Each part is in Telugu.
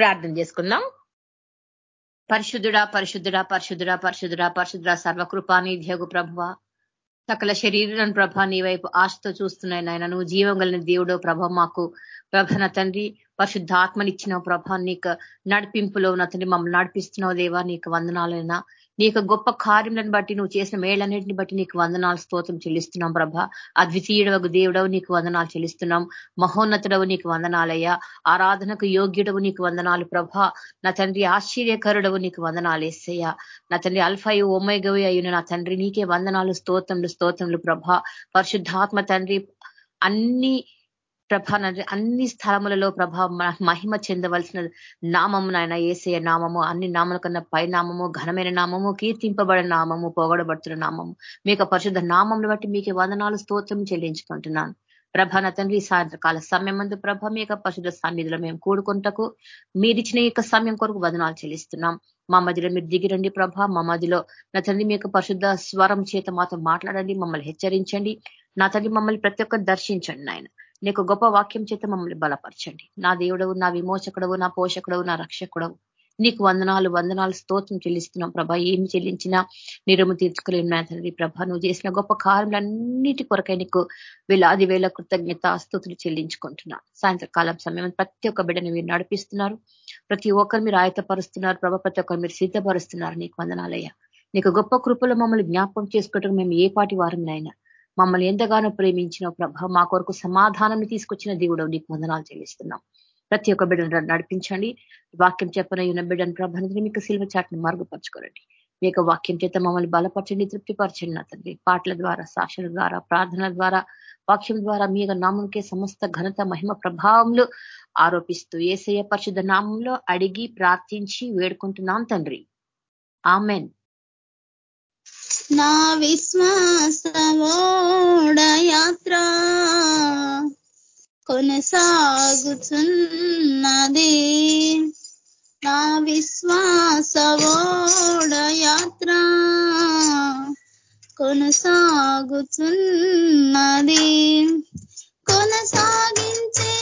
ప్రార్థన చేసుకుందాం. పరిశుద్ధుడా పరిశుద్ధుడా పరిశుద్ధుడా పరిశుద్ధుడా పరిశుద్ధుడా సర్వకృపాని ధ్యగు ప్రభువ. సకల శరీరం ప్రభ నీ వైపు ఆశతో చూస్తున్నాయి నాయన. నువ్వు జీవం కలిగిన దేవుడో ప్రభ మాకు ప్రభ తండ్రి పరిశుద్ధాత్మనిచ్చిన ప్రభ. నీకు నడిపింపులో నా తండ్రి మమ్మల్ని నడిపిస్తున్నావు దేవా. నీకు వందనాలైనా. నీ యొక్క గొప్ప కార్యములను బట్టి నువ్వు చేసిన మేళ్ళన్నింటిని బట్టి నీకు వందనాలు స్తోత్రం చెల్లిస్తున్నాం ప్రభ. అద్వితీయుడవు దేవుడవు నీకు వందనాలు చెల్లిస్తున్నాం. మహోన్నతుడవు నీకు వందనాలయ్యా. ఆరాధనకు యోగ్యుడవు నీకు వందనాలు ప్రభ. నా తండ్రి ఆశ్చర్యకరుడవు నీకు వందనాలు వేసయ్యా నా తండ్రి అల్ఫయు ఓమైగవి అయిన నా తండ్రి నీకే వందనాలు స్తోత్రములు స్తోత్రములు ప్రభ. పరిశుద్ధాత్మ తండ్రి అన్ని ప్రభా అన్ని స్థలములలో ప్రభా మహిమ చెందవలసిన నామము నాయన ఏసే నామము అన్ని నామల కన్నా పై నామము ఘనమైన నామము కీర్తింపబడిన నామము పొగడబడుతున్న నామము. మీకు పరిశుద్ధ నామములు బట్టి మీకు వందనాలు స్తోత్రం చెల్లించుకుంటున్నాను. ప్రభ నా తండ్రి సాయంత్రకాల సమయం మందు ప్రభ మీ యొక్క పరిశుద్ధ సన్నిధిలో మేము కూడుకుంటకు మీరిచ్చిన యొక్క సమయం కొరకు వదనాలు చెల్లిస్తున్నాం. మా మధ్యలో మీరు దిగిరండి ప్రభ మా మధ్యలో నా తండ్రి మీ యొక్క పరిశుద్ధ స్వరం చేత మాతో మాట్లాడండి మమ్మల్ని హెచ్చరించండి. నా తండ్రి మమ్మల్ని ప్రతి ఒక్కరు దర్శించండి నాయన. నీకు గొప్ప వాక్యం చేత మమ్మల్ని బలపరచండి. నా దేవుడవు నా విమోచకుడవు నా పోషకుడవు నా రక్షకుడవు. నీకు వందనాలు వందనాలు స్తోత్రం చెల్లిస్తున్నాం ప్రభ. ఏమి చెల్లించినా నిరము తీర్చుకోలేము తండ్రి ప్రభ. నువ్వు చేసిన గొప్ప కార్యములన్నిటి కొరకై నీకు వేలాది వేల కృతజ్ఞత స్థుతులు చెల్లించుకుంటున్నా సాయంత్రకాలం సమయం ప్రతి ఒక్క బిడ్డని మీరు నడిపిస్తున్నారు. ప్రతి ఒక్కరు మీరు ఆయతపరుస్తున్నారు ప్రభ. ప్రతి ఒక్కరు మీరు సిద్ధపరుస్తున్నారు. నీకు వందనాలయ్యా. నీకు గొప్ప కృపలు మమ్మల్ని జ్ఞాపకం చేసుకోవటం మేము ఏ పాటి వారినైనా మమ్మల్ని ఎంతగానో ప్రేమించిన ప్రభ మా కొరకు సమాధానాన్ని తీసుకొచ్చిన దేవుడు నీకు వందనాలు చెల్లిస్తున్నాం. ప్రతి ఒక్క బిడ్డను నడిపించండి. వాక్యం చెప్పన ఉన్న బిడ్డను ప్రభాని మీకు సిల్వ చాట్ని మార్గపరచుకోరండి మీ యొక్క వాక్యం చేత మమ్మల్ని బలపరచండి తృప్తిపరచండి నా తండ్రి. పాటల ద్వారా సాక్షుల ద్వారా ప్రార్థన ద్వారా వాక్యం ద్వారా మీ యొక్క నామంకే సమస్త ఘనత మహిమ ప్రభావంలో ఆరోపిస్తూ ఏసయ్య పరిశుద్ధ నామంలో అడిగి ప్రార్థించి వేడుకుంటున్నాం తండ్రి. ఆమెన్. నా విశ్వాసమోడ యాత్ర కొనసాగుతున్నది నా విశ్వాసవోడ యాత్ర కొనసాగుతున్నది కొనసాగించే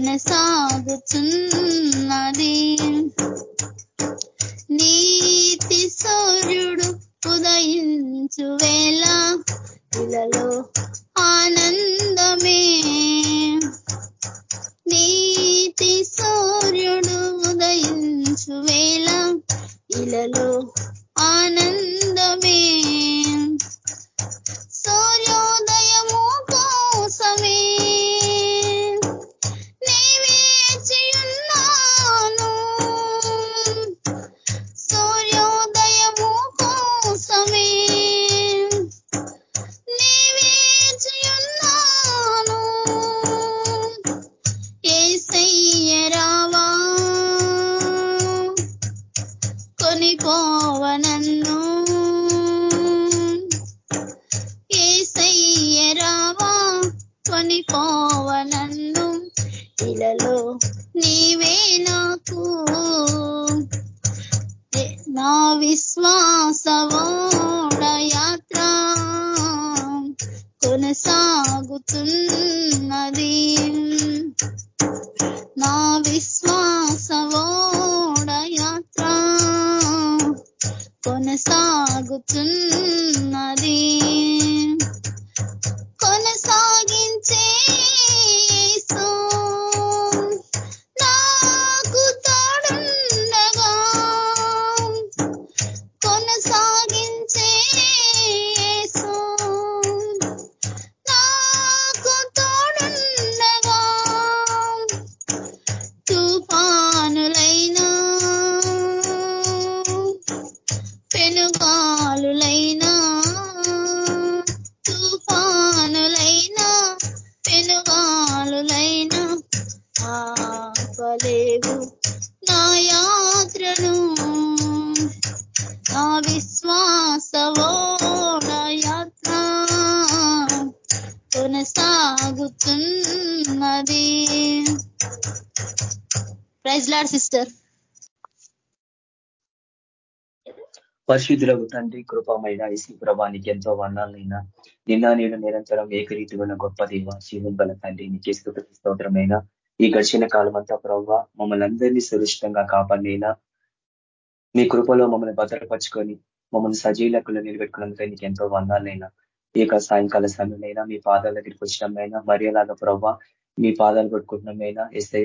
కొనసాగుతున్నది. పాస్టర్ పరిశుద్ధులకు తండ్రి కృపమైన ఇసి ప్రభానికి ఎంతో వర్ణాలైనా నిన్న నేను నిరంతరం ఏకరీతిగా గొప్ప దేవ శివం బల తండ్రి నీకే స్తోత్రమైన ఈ గడిచిన కాలం అంతా ప్రభావ మమ్మల్ని అందరినీ సురక్షితంగా కాపాడినైనా మీ కృపలో మమ్మల్ని భద్రపరుచుకొని మమ్మల్ని సజీలకులు నిలబెట్టుకున్నందుకే నీకు ఎంతో వందాలైనా ఈ యొక్క సాయంకాల సమయంలో మీ పాదాల దగ్గరికి వచ్చినమైనా మరియలాగా ప్రభావ మీ పాదాలు పెట్టుకుంటున్నమైనా ఎస్ఐ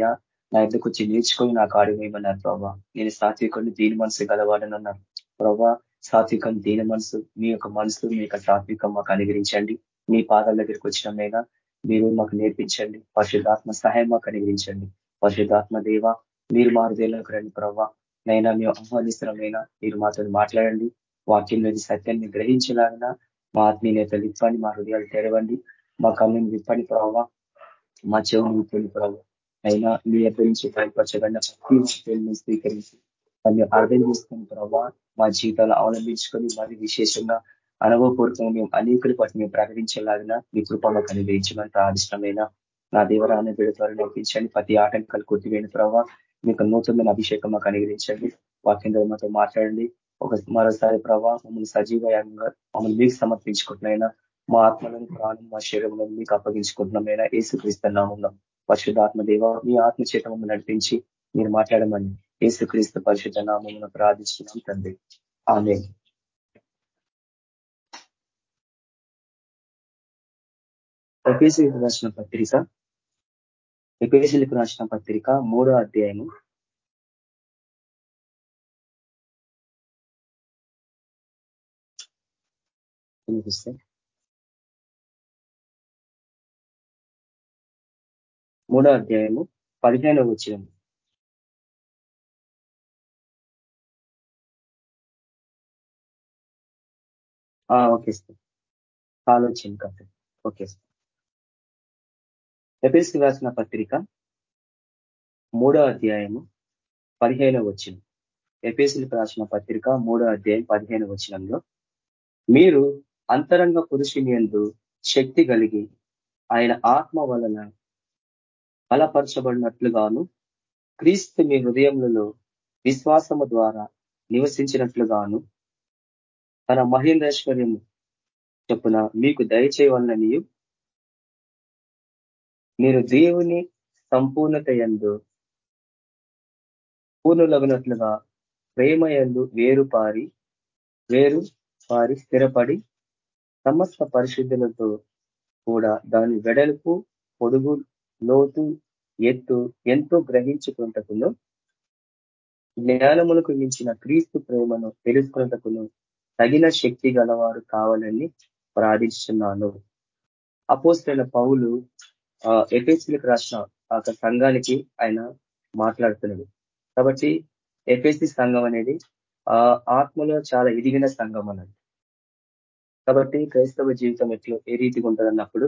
నా ఎందుకు వచ్చి నేర్చుకొని నాకు ఆడివేయమన్నారు ప్రభావ నేను సాత్వికుడిని దీని మనసు గలవాడనన్నారు ప్రభా సాత్వికం దీని మనసు మీ యొక్క మనసు మీ యొక్క సాత్వికం మాకు అనుగ్రహించండి. మీ పాదాల దగ్గరికి వచ్చినమైనా మీరు మాకు నేర్పించండి. పరిశుద్ధాత్మ సహాయం మాకు అనుగ్రహించండి. పరిశుద్ధాత్మ దేవ మీరు మారుదేలోకి రండి ప్రభా. నైనా మేము ఆహ్వానిస్తున్నామైనా మీరు మాతో మాట్లాడండి. వాక్యంలోని సత్యాన్ని గ్రహించలాగినా మా ఆత్మీయత ఇప్పండి మా హృదయాలు తెరవండి. మా కళ్ళని విప్పండి ప్రభావ మా చెవుని విప్పండి ప్రభావ అయినా మీ ఎద్దరి నుంచి బయటపరచబడిన ప్రతి స్వీకరించి దాన్ని అర్థం చేసుకుని ప్రభావ మా జీవితాలు అవలంబించుకొని మరి విశేషంగా అనుభవపూర్వకంగా మేము అనేకుల పాటు మేము ప్రకటించేలాగిన మీ కృపంలో కనిపించమని ప్రార్థిష్టమైన నా దేవరాన్ని బిడ నడిపించండి. ప్రతి ఆటంకాలు కొట్టివేని ప్రభావ మీకు నూతనమైన అభిషేకం మాకు అనుగ్రహించండి. వాక్యం మాతో మాట్లాడండి. ఒక మరోసారి ప్రభావ మమ్మల్ని సజీవంగా మమ్మల్ని మీకు సమర్పించుకుంటున్నాయినా. మా ఆత్మలను ప్రాణం మా శరీరంలో మీకు అప్పగించుకుంటున్నామైనా? ఏసుక్రీస్తున్నాము పరిశుద్ధాత్మ మీ ఆత్మ మమ్మల్ని నడిపించి మీరు మాట్లాడమని ఏసుక్రీస్తు పరిశుద్ధ నామమును ప్రార్థిస్తున్నాం తండ్రి. ఆమె ఎపిఎస్సీలకు రాసిన పత్రిక ఎపిఎస్సీలకు రాసిన పత్రిక మూడో అధ్యాయము. వినిపిస్తే మూడో అధ్యాయము పదిహేను వచ్చిన ఓకే సార్. ఆలోచన కథ. Okay sir. ఎపిఎస్కి రాసిన పత్రిక మూడో అధ్యాయము పదిహేను వచ్చిన ఎపిఎస్లకు రాసిన పత్రిక మూడో అధ్యాయం పదిహేను వచ్చినంలో మీరు అంతరంగ పురుషుని ఎందు శక్తి కలిగి ఆయన ఆత్మ వలన బలపరచబడినట్లుగాను క్రీస్తు మీ హృదయములలో విశ్వాసము ద్వారా నివసించినట్లుగాను తన మహేంద్రేశ్వర్యము చెప్పున మీకు దయచేయవలనని మీరు దేవుని సంపూర్ణత ఎందు పూర్ణులగినట్లుగా ప్రేమ ఎందు వేరు పారి వేరు పారి స్థిరపడి సమస్త పరిశుద్ధులతో కూడా దాని వెడల్పు పొడుగు లోతు ఎత్తు ఎంతో గ్రహించుకుంటకును జ్ఞానములకు మించిన క్రీస్తు ప్రేమను తెలుసుకున్నటకును తగిన శక్తి గలవారు కావాలని ప్రార్థిస్తున్నాను. అపోస్తైన పౌలు ఎఫెసీలకు రాసిన ఆ సంఘానికి ఆయన మాట్లాడుతున్నాడు. కాబట్టి ఎపిఎస్సి సంఘం అనేది ఆ ఆత్మలో చాలా ఎదిగిన సంఘం అన్నది. కాబట్టి క్రైస్తవ జీవితం ఎట్లా ఏ రీతిగా ఉంటుందన్నప్పుడు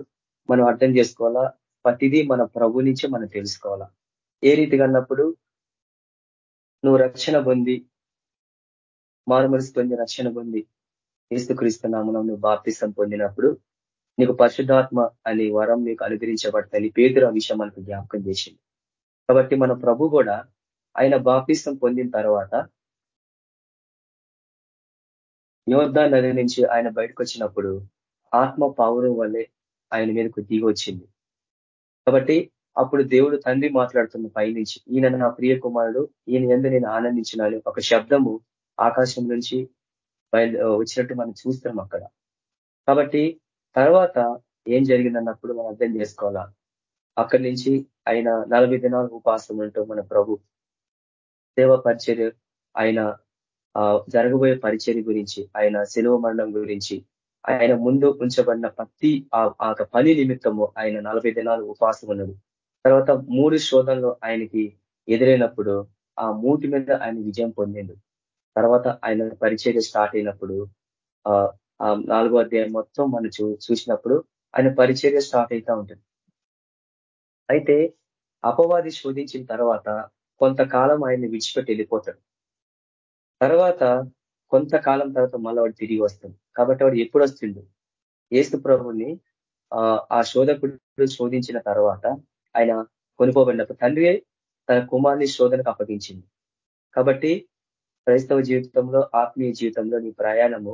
మనం అర్థం చేసుకోవాలా? ప్రతిదీ మన ప్రభు నుంచే మనం తెలుసుకోవాలా? ఏ రీతిగా అన్నప్పుడు నువ్వు రక్షణ పొంది మారుమనసు పొంది రక్షణ పొంది ఏసుక్రీస్తు నామనం నువ్వు బాప్తిసం పొందినప్పుడు నీకు పరిశుద్ధాత్మ అనే వరం నీకు అనుగ్రహించబడతాయి పేదరు ఆ విషయం మనకు జ్ఞాపకం చేసింది. కాబట్టి మన ప్రభు కూడా ఆయన బాప్తిసం పొందిన తర్వాత యోధా నది నుంచి ఆయన బయటకు వచ్చినప్పుడు ఆత్మ పావురం వల్లే ఆయన మీదకు దిగి వచ్చింది. కాబట్టి అప్పుడు దేవుడు తండ్రి మాట్లాడుతున్న పైనుంచి ఈయన నా ప్రియ కుమారుడు ఈయన ఎందు నేను ఆనందించినాను ఒక శబ్దము ఆకాశం నుంచి వచ్చినట్టు మనం చూస్తాం అక్కడ. కాబట్టి తర్వాత ఏం జరిగిందన్నప్పుడు మనం అర్థం చేసుకోవాలా? అక్కడి నుంచి ఆయన నలభై దినాలు ఉపాసం ఉంటూ మన ప్రభు సేవా పరిచర్య ఆయన జరగబోయే పరిచర్య గురించి ఆయన సెలవు మరణం గురించి ఆయన ముందు ఉంచబడిన ప్రతి ఆ పని నిమిత్తము ఆయన నలభై దినాలు ఉపాసం ఉన్నది. తర్వాత మూడు శోధనలు ఆయనకి ఎదురైనప్పుడు ఆ మూటి మీద ఆయన విజయం పొందిండు. తర్వాత ఆయన పరిచర్య స్టార్ట్ అయినప్పుడు ఆ నాలుగో అధ్యాయం మొత్తం మనం చూసినప్పుడు ఆయన పరిచర్య స్టార్ట్ అవుతా ఉంటుంది. అయితే అపవాది శోధించిన తర్వాత కొంతకాలం ఆయన విడిచిపెట్టి వెళ్ళిపోతాడు. తర్వాత కొంతకాలం తర్వాత మళ్ళీ వాడు తిరిగి వస్తుంది కాబట్టి వాడు ఎప్పుడు వస్తుండు? ఏసు ప్రభుని ఆ శోధకుడు శోధించిన తర్వాత ఆయన కొనుకోబడినప్పుడు తండ్రి తన కుమార్ని శోధనకు అప్పగించింది కాబట్టి క్రైస్తవ జీవితంలో ఆత్మీయ జీవితంలో నీ ప్రయాణము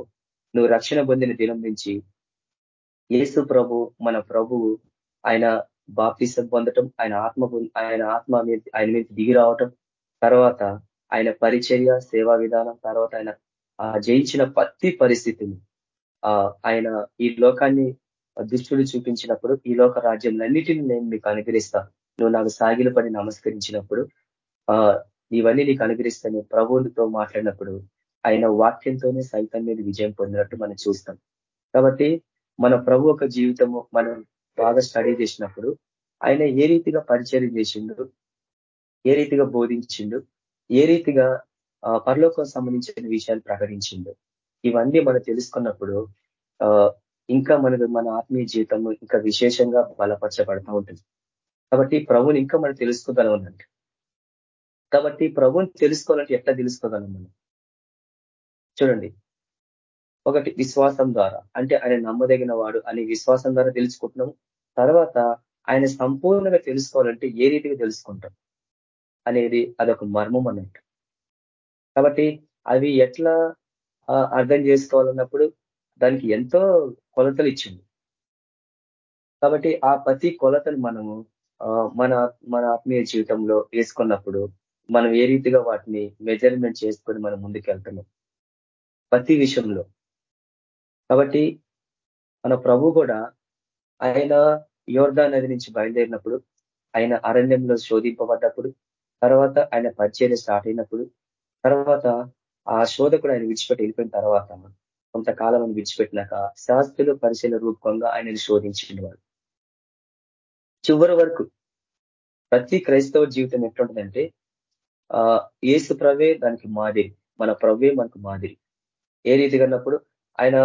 నువ్వు రక్షణ పొందిన దినం నుంచి ఏసు ప్రభు మన ప్రభువు ఆయన బాప్తిసం పొందటం ఆయన ఆత్మ ఆయన ఆత్మ ఆయన మీద దిగి రావటం తర్వాత ఆయన పరిచర్య సేవా విధానం తర్వాత ఆయన ఆ జయించిన ప్రతి పరిస్థితిని ఆయన ఈ లోకాన్ని దుష్టుడు చూపించినప్పుడు ఈ లోక రాజ్యంలన్నిటిని నేను మీకు అనుగ్రహిస్తాను నువ్వు నాకు సాగిలు పడి నమస్కరించినప్పుడు ఆ ఇవన్నీ నీకు అనుగ్రహిస్తాను. ప్రభువులతో మాట్లాడినప్పుడు ఆయన వాక్యంతోనే సైతం మీద విజయం పొందినట్టు మనం చూస్తాం. కాబట్టి మన ప్రభు ఒక జీవితము మనం బాగా స్టడీ చేసినప్పుడు ఆయన ఏ రీతిగా పరిచయం చేసిండు ఏ రీతిగా బోధించిండు ఏ రీతిగా పరలోకం సంబంధించిన విషయాలు ప్రకటించిండు. ఇవన్నీ మనం తెలుసుకున్నప్పుడు ఇంకా మనకు మన ఆత్మీయ జీవితం ఇంకా విశేషంగా బలపరచబడతా ఉంటుంది. కాబట్టి ప్రభుని ఇంకా మనం తెలుసుకోగలం అన్నట్టు కాబట్టి ప్రభుని తెలుసుకోవాలంటే ఎట్లా తెలుసుకోగలం మనం? చూడండి. ఒకటి విశ్వాసం ద్వారా. అంటే ఆయన నమ్మదగిన వాడు అని విశ్వాసం ద్వారా తెలుసుకుంటున్నాం తర్వాత ఆయన సంపూర్ణంగా తెలుసుకోవాలంటే ఏ రీతిగా తెలుసుకుంటాం? అనేది అదొక మర్మం అన్నట్టు కాబట్టి అవి ఎట్లా అర్థం చేసుకోవాలన్నప్పుడు దానికి ఎంతో కొలతలు ఇచ్చింది. కాబట్టి ఆ ప్రతి కొలతలు మనము మన మన ఆత్మీయ జీవితంలో వేసుకున్నప్పుడు మనం ఏ రీతిగా వాటిని మెజర్మెంట్ చేసుకొని మనం ముందుకు వెళ్తున్నాం ప్రతి విషయంలో. కాబట్టి మన ప్రభు కూడా ఆయన యోర్దా నది నుంచి బయలుదేరినప్పుడు ఆయన అరణ్యంలో శోధింపబడ్డప్పుడు తర్వాత ఆయన పరిచర్య స్టార్ట్ అయినప్పుడు తర్వాత ఆ శోధకుడు ఆయన విడిచిపెట్టి వెళ్ళిపోయిన తర్వాత కొంతకాలం ఆయన విడిచిపెట్టినాక శాస్త్రులు పరిశీలన రూపంగా ఆయనని శోధించింది వాడు చివరి వరకు ప్రతి క్రైస్తవ జీవితం ఎట్లుంటుందంటే ఆ ఏసు ప్రవే దానికి మాదిరి మన ప్రవే మనకు మాదిరి. ఏ రీతిగా అన్నప్పుడు ఆయన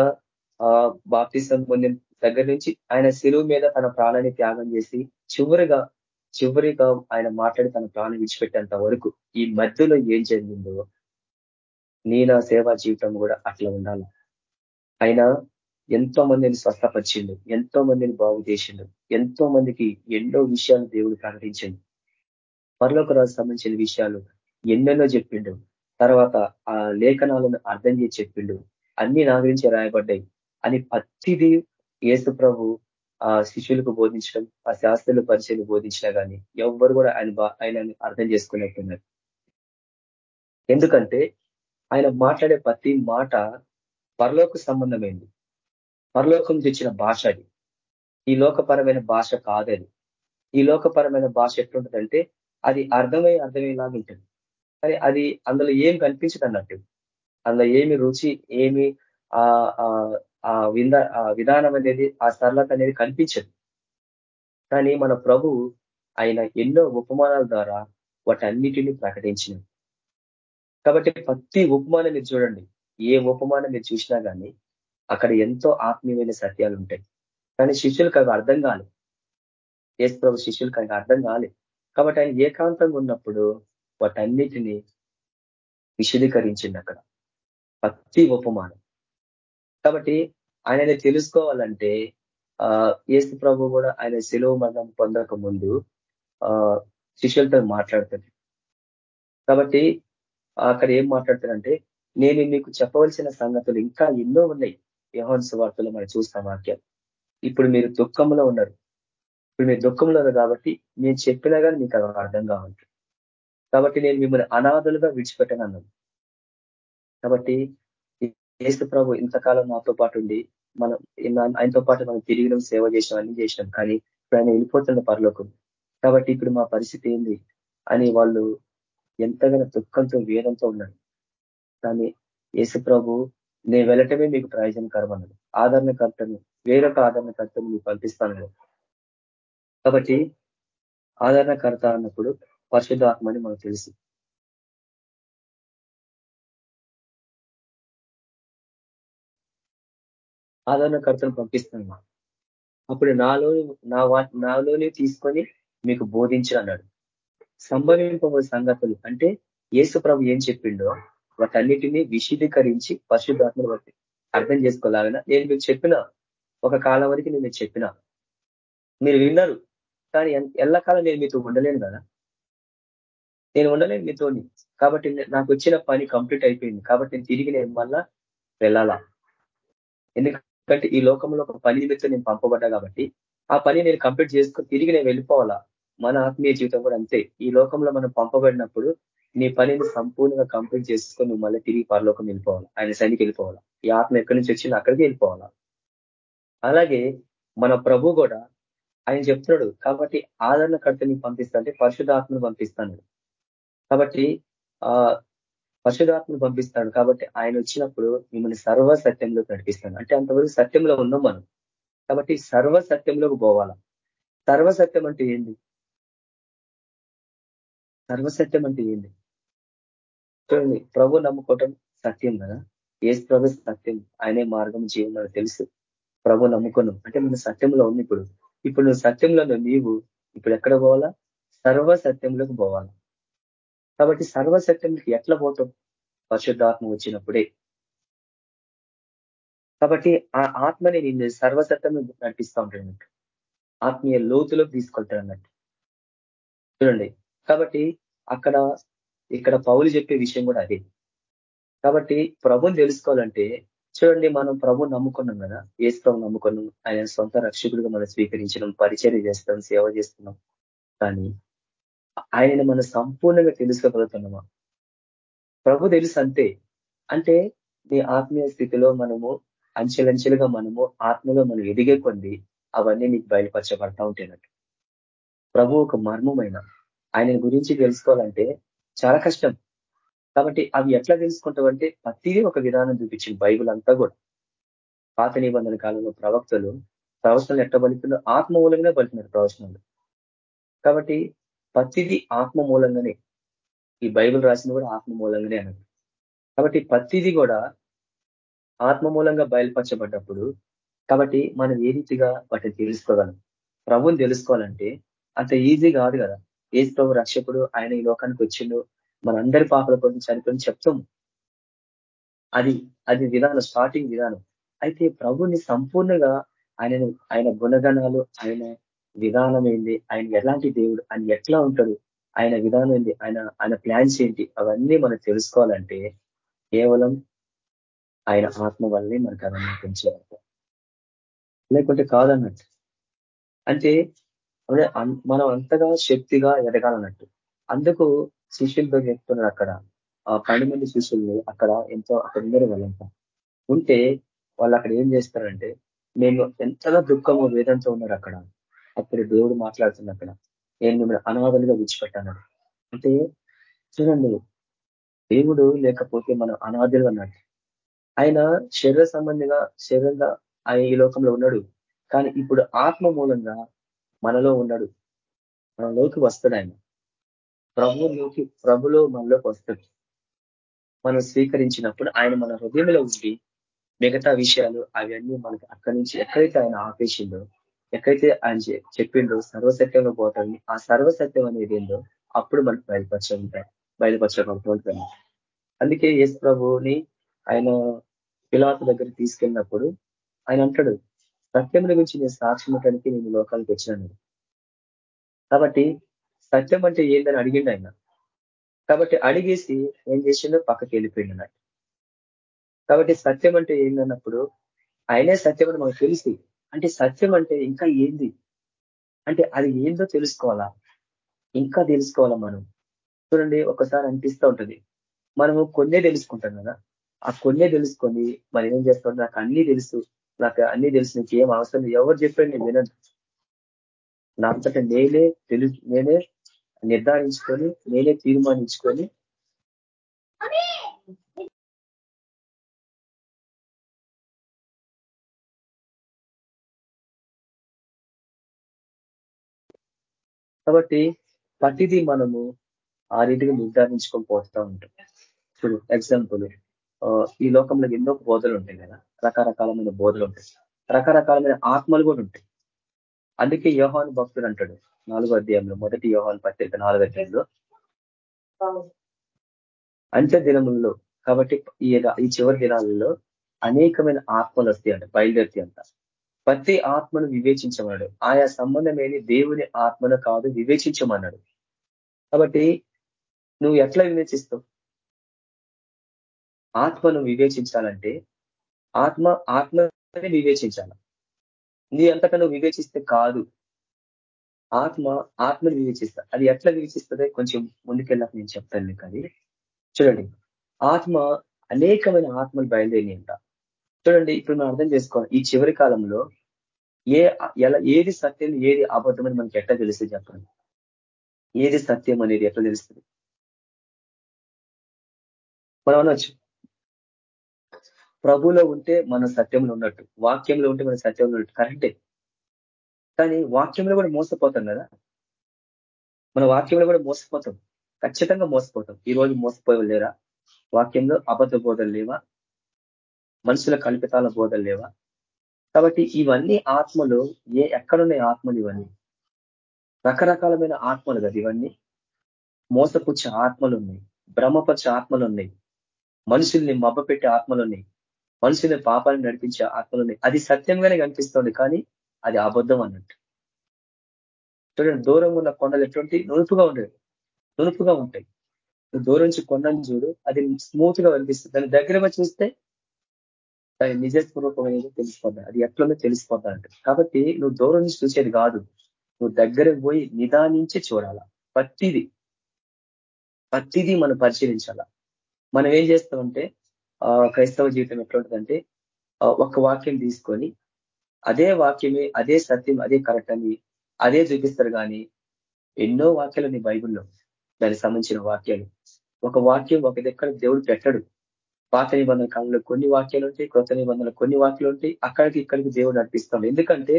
ఆ బాప్తిసం పొందిన దగ్గర నుంచి ఆయన శిలువు మీద తన ప్రాణాన్ని త్యాగం చేసి చివరిగా చివరిగా ఆయన మాట్లాడి తన ప్రాణం విడిచిపెట్టేంత వరకు ఈ మధ్యలో ఏం జరిగిందో నీ నా సేవా జీవితం కూడా అట్లా ఉండాలి. ఆయన ఎంతో మందిని స్వస్థపరిచిండు ఎంతో మందిని బాగు చేసిండు ఎంతో మందికి ఎన్నో విషయాలు దేవుడు ప్రకటించిండు. మరొక రాజు సంబంధించిన విషయాలు ఎన్నెన్నో చెప్పిండు. తర్వాత ఆ లేఖనాలను అర్థం చేసి చెప్పిండు. అన్ని నా గురించి రాయబడ్డాయి. అని ప్రతిదీ యేసు ప్రభు ఆ శిష్యులకు బోధించడం ఆ శాస్త్రుల పరిచయం బోధించినా కానీ ఎవ్వరు కూడా ఆయన ఆయన అర్థం చేసుకునేట్టున్నారు ఎందుకంటే ఆయన మాట్లాడే ప్రతి మాట పరలోక సంబంధమైంది. పరలోకం తెచ్చిన భాష అది. ఈ లోకపరమైన భాష కాదది. ఈ లోకపరమైన భాష ఎట్లుంటుందంటే అది అర్థమై అర్థమయ్యేలాగా ఉంటుంది. కానీ అది అందులో ఏం కనిపించదు అన్నట్టు అందులో ఏమి రుచి ఏమి ఆ విధానం అనేది ఆ సరళత అనేది కనిపించదు. కానీ మన ప్రభు ఆయన ఎన్నో ఉపమానాల ద్వారా వాటన్నిటిని ప్రకటించిన కాబట్టి ప్రతి ఉపమానం మీరు చూడండి. ఏ ఉపమానం మీరు చూసినా కానీ అక్కడ ఎంతో ఆత్మీయమైన సత్యాలు ఉంటాయి. కానీ శిష్యులకు అవి అర్థం కాలే. ఏసు ప్రభు శిష్యులకు అవి అర్థం కాలేదు కాబట్టి ఆయన ఏకాంతంగా ఉన్నప్పుడు వాటన్నిటిని విశదీకరించింది అక్కడ. ప్రతి ఉపమానం. కాబట్టి ఆయనని తెలుసుకోవాలంటే ఆ ఏసు ప్రభు కూడా ఆయన సెలవు మరణం పొందక ముందు ఆ శిష్యులతో మాట్లాడుతుంది కాబట్టి అక్కడ ఏం మాట్లాడతారంటే నేను మీకు చెప్పవలసిన సంగతులు ఇంకా ఎన్నో ఉన్నాయి. యహోన్స్ వార్తలు మనం చూస్తాం వాక్యాలు. ఇప్పుడు మీరు దుఃఖంలో ఉన్నారు. ఇప్పుడు మీరు దుఃఖంలో ఉన్నారు కాబట్టి నేను చెప్పినా కానీ మీకు అర్థం కావాలి కాబట్టి నేను మిమ్మల్ని అనాథలుగా విడిచిపెట్టనన్నాను. కాబట్టి ఏసు ప్రభు ఇంతకాలం నాతో పాటు ఉండి మనం ఆయనతో పాటు మనం తిరిగినాం సేవ చేసినాం అన్ని చేసినాం. కానీ ఇప్పుడు ఆయన వెళ్ళిపోతున్న పరలోకం. కాబట్టి ఇప్పుడు మా పరిస్థితి ఏంది అని వాళ్ళు ఎంతగానో దుఃఖంతో వేదంతో ఉన్నారు. కానీ యేసు ప్రభు నేను వెళ్ళటమే మీకు ప్రయోజనకరం అన్నాడు. ఆదరణకర్తను వేరొక ఆదరణకర్తను మీకు పంపిస్తాను కాబట్టి ఆదరణకర్త అన్నప్పుడు పరిశుద్ధాత్మని మనకు తెలుసు. ఆదరణకర్తను పంపిస్తాను అప్పుడు నాలో నా నాలోనే తీసుకొని మీకు బోధించు అన్నాడు సంభవింపబోయే సంగతులు అంటే ఏసు ప్రభు ఏం చెప్పిండో వాటన్నిటినీ విశీదీకరించి పరిశుద్ధాత్మను బట్టి అర్థం చేసుకోలేగన నేను మీకు చెప్పిన ఒక కాలం వరకు నేను చెప్పిన. మీరు విన్నారు కానీ ఎల్లకాలం నేను మీతో ఉండలేను కదా? నేను ఉండలేను మీతోని. కాబట్టి నాకు వచ్చిన పని కంప్లీట్ అయిపోయింది. కాబట్టి నేను తిరిగి నేను మళ్ళా వెళ్ళాలా? ఎందుకంటే ఈ లోకంలో ఒక పని నిమిత్తం నేను పంపబడ్డా కాబట్టి ఆ పని నేను కంప్లీట్ చేసుకొని తిరిగి నేను వెళ్ళిపోవాలా? మన ఆత్మీయ జీవితం కూడా అంతే. ఈ లోకంలో మనం పంపబడినప్పుడు నీ పనిని సంపూర్ణంగా కంప్లీట్ చేసుకొని మళ్ళీ తిరిగి పరలోకం వెళ్ళిపోవాలి? ఆయన సైనికి వెళ్ళిపోవాలా? ఈ ఆత్మ ఎక్కడి నుంచి వచ్చినా అక్కడికి వెళ్ళిపోవాలా? అలాగే మన ప్రభు కూడా ఆయన చెప్తున్నాడు కాబట్టి ఆదరణకర్తని పంపిస్తాంటే పరిశుధాత్మను పంపిస్తాడు కాబట్టి ఆ పరిశుధాత్మను పంపిస్తాడు కాబట్టి ఆయన వచ్చినప్పుడు మిమ్మల్ని సర్వ సత్యంలో నడిపిస్తాడు. అంటే అంతవరకు సత్యంలో ఉన్నాం మనం. కాబట్టి సర్వ సత్యంలోకి పోవాలా? సర్వసత్యం అంటే ఏంది? సర్వసత్యం అంటే ఏంది? చూడండి ప్రభు నమ్ముకోవటం సత్యం కదా? ఏ ప్రభు సత్యం. ఆయనే మార్గం జీవం మనకు తెలుసు. ప్రభు నమ్ముకున్నాం. అంటే మన సత్యంలో ఉంది ఇప్పుడు. ఇప్పుడు నువ్వు సత్యంలో నీవు ఇప్పుడు ఎక్కడ పోవాలా? సర్వ సత్యంలోకి పోవాలా? కాబట్టి సర్వ ఎట్లా పోతాం? పరిశుద్ధాత్మ వచ్చినప్పుడే. కాబట్టి ఆ ఆత్మని నేను సర్వసత్యం నడిపిస్తూ ఉంటాడు ఆత్మీయ లోతులోకి తీసుకెళ్తాడు అన్నట్టు చూడండి. కాబట్టి అక్కడ ఇక్కడ పౌలు చెప్పే విషయం కూడా అదే. కాబట్టి ప్రభుని తెలుసుకోవాలంటే చూడండి మనం ప్రభు నమ్ముకున్నాం కదా. ఏ ప్రభు నమ్ముకున్నాం. ఆయన సొంత రక్షకుడిగా మనం స్వీకరించడం పరిచయం చేస్తాం సేవ చేస్తున్నాం. కానీ ఆయన మనం సంపూర్ణంగా తెలుసుకోగలుగుతున్నామా? ప్రభు తెలుసు అంతే అంటే నీ ఆత్మీయ స్థితిలో మనము అంచెలంచెలుగా మనము ఆత్మలో మనం ఎదిగే కొంది అవన్నీ నీకు బయలుపరచబడతా ఉంటాయినట్టు ప్రభు ఒక మర్మమైన. ఆయన గురించి తెలుసుకోవాలంటే చాలా కష్టం. కాబట్టి అవి ఎట్లా తెలుసుకుంటావంటే ప్రతిదీ ఒక విధానం చూపించింది బైబుల్ అంతా కూడా. పాత నిబంధన కాలంలో ప్రవక్తలు ప్రవచనలు ఎట్ట బలిపిలో ఆత్మ మూలంగానే బలిపినారు ప్రవచనాలు. కాబట్టి ప్రతిదీ ఆత్మ మూలంగానే. ఈ బైబిల్ రాసిన కూడా ఆత్మ మూలంగానే అన్నది కాబట్టి ప్రతిదీ కూడా ఆత్మ మూలంగా బయలుపరచబడ్డప్పుడు కాబట్టి మనం ఏ రీతిగా వాటిని తెలుసుకోగలం? ప్రభుని తెలుసుకోవాలంటే అంత ఈజీ కాదు కదా. ఏ ప్రభు రక్షకుడు ఆయన ఈ లోకానికి వచ్చిండు. మనందరి పాపల కోసం చనిపోయిన చెప్తాం. అది అది విధానం స్టార్టింగ్ విధానం. అయితే ప్రభుని సంపూర్ణంగా ఆయన ఆయన గుణగణాలు ఆయన విధానం ఏంది? ఆయన ఎలాంటి దేవుడు? ఆయన ఎట్లా ఉంటాడు? ఆయన విధానం ఏంది? ఆయన ఆయన ప్లాన్స్ ఏంటి? అవన్నీ మనం తెలుసుకోవాలంటే కేవలం ఆయన ఆత్మ వల్లనే మనకు అవన్నీ పెంచేయాలి లేకుంటే కాదన్నట్టు. అంటే మనం అంతగా శక్తిగా ఎదగాలన్నట్టు. అందుకు శిష్యులతో చెప్తున్నారు అక్కడ. ఆ పన్నెండు మంది శిష్యుల్ని అక్కడ ఎంతో అక్కడ ఉండరు వాళ్ళంతా. ఉంటే వాళ్ళు అక్కడ ఏం చేస్తారంటే నేను ఎంతగా దుఃఖము వేదంతో ఉన్నారు అక్కడ. అప్పుడు దేవుడు మాట్లాడుతున్న అక్కడ నేను మిమ్మల్ని అనాథలుగా విడిచిపెట్టాను. అంటే చూడండి దేవుడు లేకపోతే మనం అనాథులు అన్నాడు ఆయన శరీర సంబంధిగా శరీరంగా ఆయన ఈ లోకంలో ఉన్నాడు. కానీ ఇప్పుడు ఆత్మ మూలంగా మనలో ఉన్నాడు. మనలోకి వస్తాడు ఆయన. ప్రభులోకి ప్రభులో మనలోకి వస్తాడు. మనం స్వీకరించినప్పుడు ఆయన మన హృదయంలో ఉండి మిగతా విషయాలు అవన్నీ మనకి అక్కడి నుంచి ఎక్కడైతే ఆయన ఆపేసిందో ఎక్కడైతే ఆయన చెప్పిండో సర్వసత్యంలో పోతాడని ఆ సర్వసత్యం అనేది ఏందో అప్పుడు మనకు బయలుపరచుంటాయి బయలుపరచబడుతుంటాయి అందుకే ఎస్ ప్రభుని ఆయన పిలాత దగ్గర తీసుకెళ్ళినప్పుడు ఆయన అంటాడు సత్యం గురించి నేను సాక్షిమటానికి నేను లోకానికి వచ్చినాను. కాబట్టి సత్యం అంటే ఏందని అడిగిండు ఆయన. కాబట్టి అడిగేసి ఏం చేసిండో? పక్కకి వెళ్ళిపోయింది అన్నట్టు కాబట్టి సత్యం అంటే ఏందన్నప్పుడు ఆయనే సత్యం అని మనకు తెలిసి. అంటే సత్యం అంటే ఇంకా ఏంది? అంటే అది ఏందో తెలుసుకోవాలా? ఇంకా తెలుసుకోవాలా మనం? చూడండి ఒకసారి అనిపిస్తూ ఉంటుంది. మనము కొన్నే తెలుసుకుంటాం కదా. ఆ కొన్నే తెలుసుకొని మరి ఏం చేస్తాం నాకు అన్ని తెలుసు. నాకు అన్ని తెలుసు. నీకు ఏం అవసరం ఎవరు చెప్పాడు నేను వినను. నాకంటే నేనే తెలుసు నేనే నిర్ధారించుకొని నేనే తీర్మానించుకొని కాబట్టి ప్రతిదీ మనము ఆ రీతిగా నిర్ధారించుకొని పోతూ ఉంటాం. ఇప్పుడు ఎగ్జాంపుల్ ఈ లోకంలో ఎన్నో బోధలు ఉంటాయి కదా రకరకాలమైన బోధలు ఉంటాయి. రకరకాలమైన ఆత్మలు కూడా ఉంటాయి. అందుకే యోహాను భక్తుడు అంటాడు నాలుగో అధ్యాయంలో మొదటి యోహాను పత్రిక నాలుగో అధ్యాయంలో. అంత్య దినముల్లో కాబట్టి ఈ ఈ చివరి దినాలలో అనేకమైన ఆత్మలు వస్తాయి అంట బయలుదేరుతాయి అంట. ప్రతి ఆత్మను వివేచించమన్నాడు. ఆయా సంబంధమేని దేవుని ఆత్మను కాదు వివేచించమన్నాడు. కాబట్టి నువ్వు ఎట్లా వివేచిస్తావు? ఆత్మను వివేచించాలంటే ఆత్మ ఆత్మని వివేచించాల. నీ అంతటా నువ్వు వివేచిస్తే కాదు. ఆత్మ ఆత్మను వివేచిస్తా. అది ఎట్లా వివేచిస్తుంది? కొంచెం ముందుకెళ్ళాక నేను చెప్తాను కానీ చూడండి. ఆత్మ అనేకమైన ఆత్మలు బయలుదేరి అంట చూడండి ఇప్పుడు మనం అర్థం చేసుకోవాలి. ఈ చివరి కాలంలో ఏ ఎలా ఏది సత్యం ఏది అబద్ధం అని మనకి ఎట్లా తెలుస్తుంది చెప్పండి? ఏది సత్యం అనేది ఎట్లా తెలుస్తుంది? మనం అనొచ్చు. ప్రభులో ఉంటే మన సత్యంలో ఉన్నట్టు వాక్యంలో ఉంటే మన సత్యంలో ఉన్నట్టు కరెంటే కానీ వాక్యంలో కూడా మోసపోతాం కదా? మన వాక్యంలో కూడా మోసపోతాం. ఖచ్చితంగా మోసపోతాం. ఈ రోజు మోసపోలేరా వాక్యంలో అబద్ధ బోధలు లేవా? మనుషుల కల్పితాల బోధలు లేవా? కాబట్టి ఇవన్నీ ఆత్మలు. ఏ ఎక్కడున్నాయి ఆత్మలు ఇవన్నీ? రకరకాలమైన ఆత్మలు కదా ఇవన్నీ. మోసపుచ్చే ఆత్మలు ఉన్నాయి బ్రహ్మపరిచే ఆత్మలు ఉన్నాయి మనుషుల్ని మబ్బపెట్టే ఆత్మలు ఉన్నాయి మనుషుల్ని పాపాలను నడిపించే ఆత్మలు ఉన్నాయి అది సత్యంగానే కనిపిస్తుంది కానీ అది అబద్ధం అన్నట్టు. చూడండి దూరం ఉన్న కొండలు ఎటువంటి? నునుపుగా ఉండేవి. నునుపుగా ఉంటాయి. దూరం నుంచి కొండను చూడు అది స్మూత్గా కనిపిస్తుంది. దాని దగ్గరగా చూస్తే దాని నిజస్వరూపమైనది తెలిసిపోద్దా అది ఎట్లనే తెలిసిపోద్దా అంటే కాబట్టి నువ్వు దూరం నుంచి చూసేది కాదు. నువ్వు దగ్గరకు పోయి నిదానించి చూడాలా. ప్రతిది ప్రతిదీ మనం పరిశీలించాలా. మనం ఏం చేస్తామంటే క్రైస్తవ జీవితం ఎట్లుంటుందంటే ఒక వాక్యం తీసుకొని అదే వాక్యమే అదే సత్యం అదే కరెక్ట్ అని అదే చూపిస్తారు కానీ ఎన్నో వాక్యాలు నీ బైబుల్లో. దానికి సంబంధించిన వాక్యాలు. ఒక వాక్యం ఒక దగ్గర దేవుడు పెట్టడు. పాత నిబంధన కాలంలో కొన్ని వాక్యాలు ఉంటాయి కొత్త నిబంధనలు కొన్ని వాక్యాలు ఉంటాయి. అక్కడికి ఇక్కడికి దేవుడు నడిపిస్తాడు. ఎందుకంటే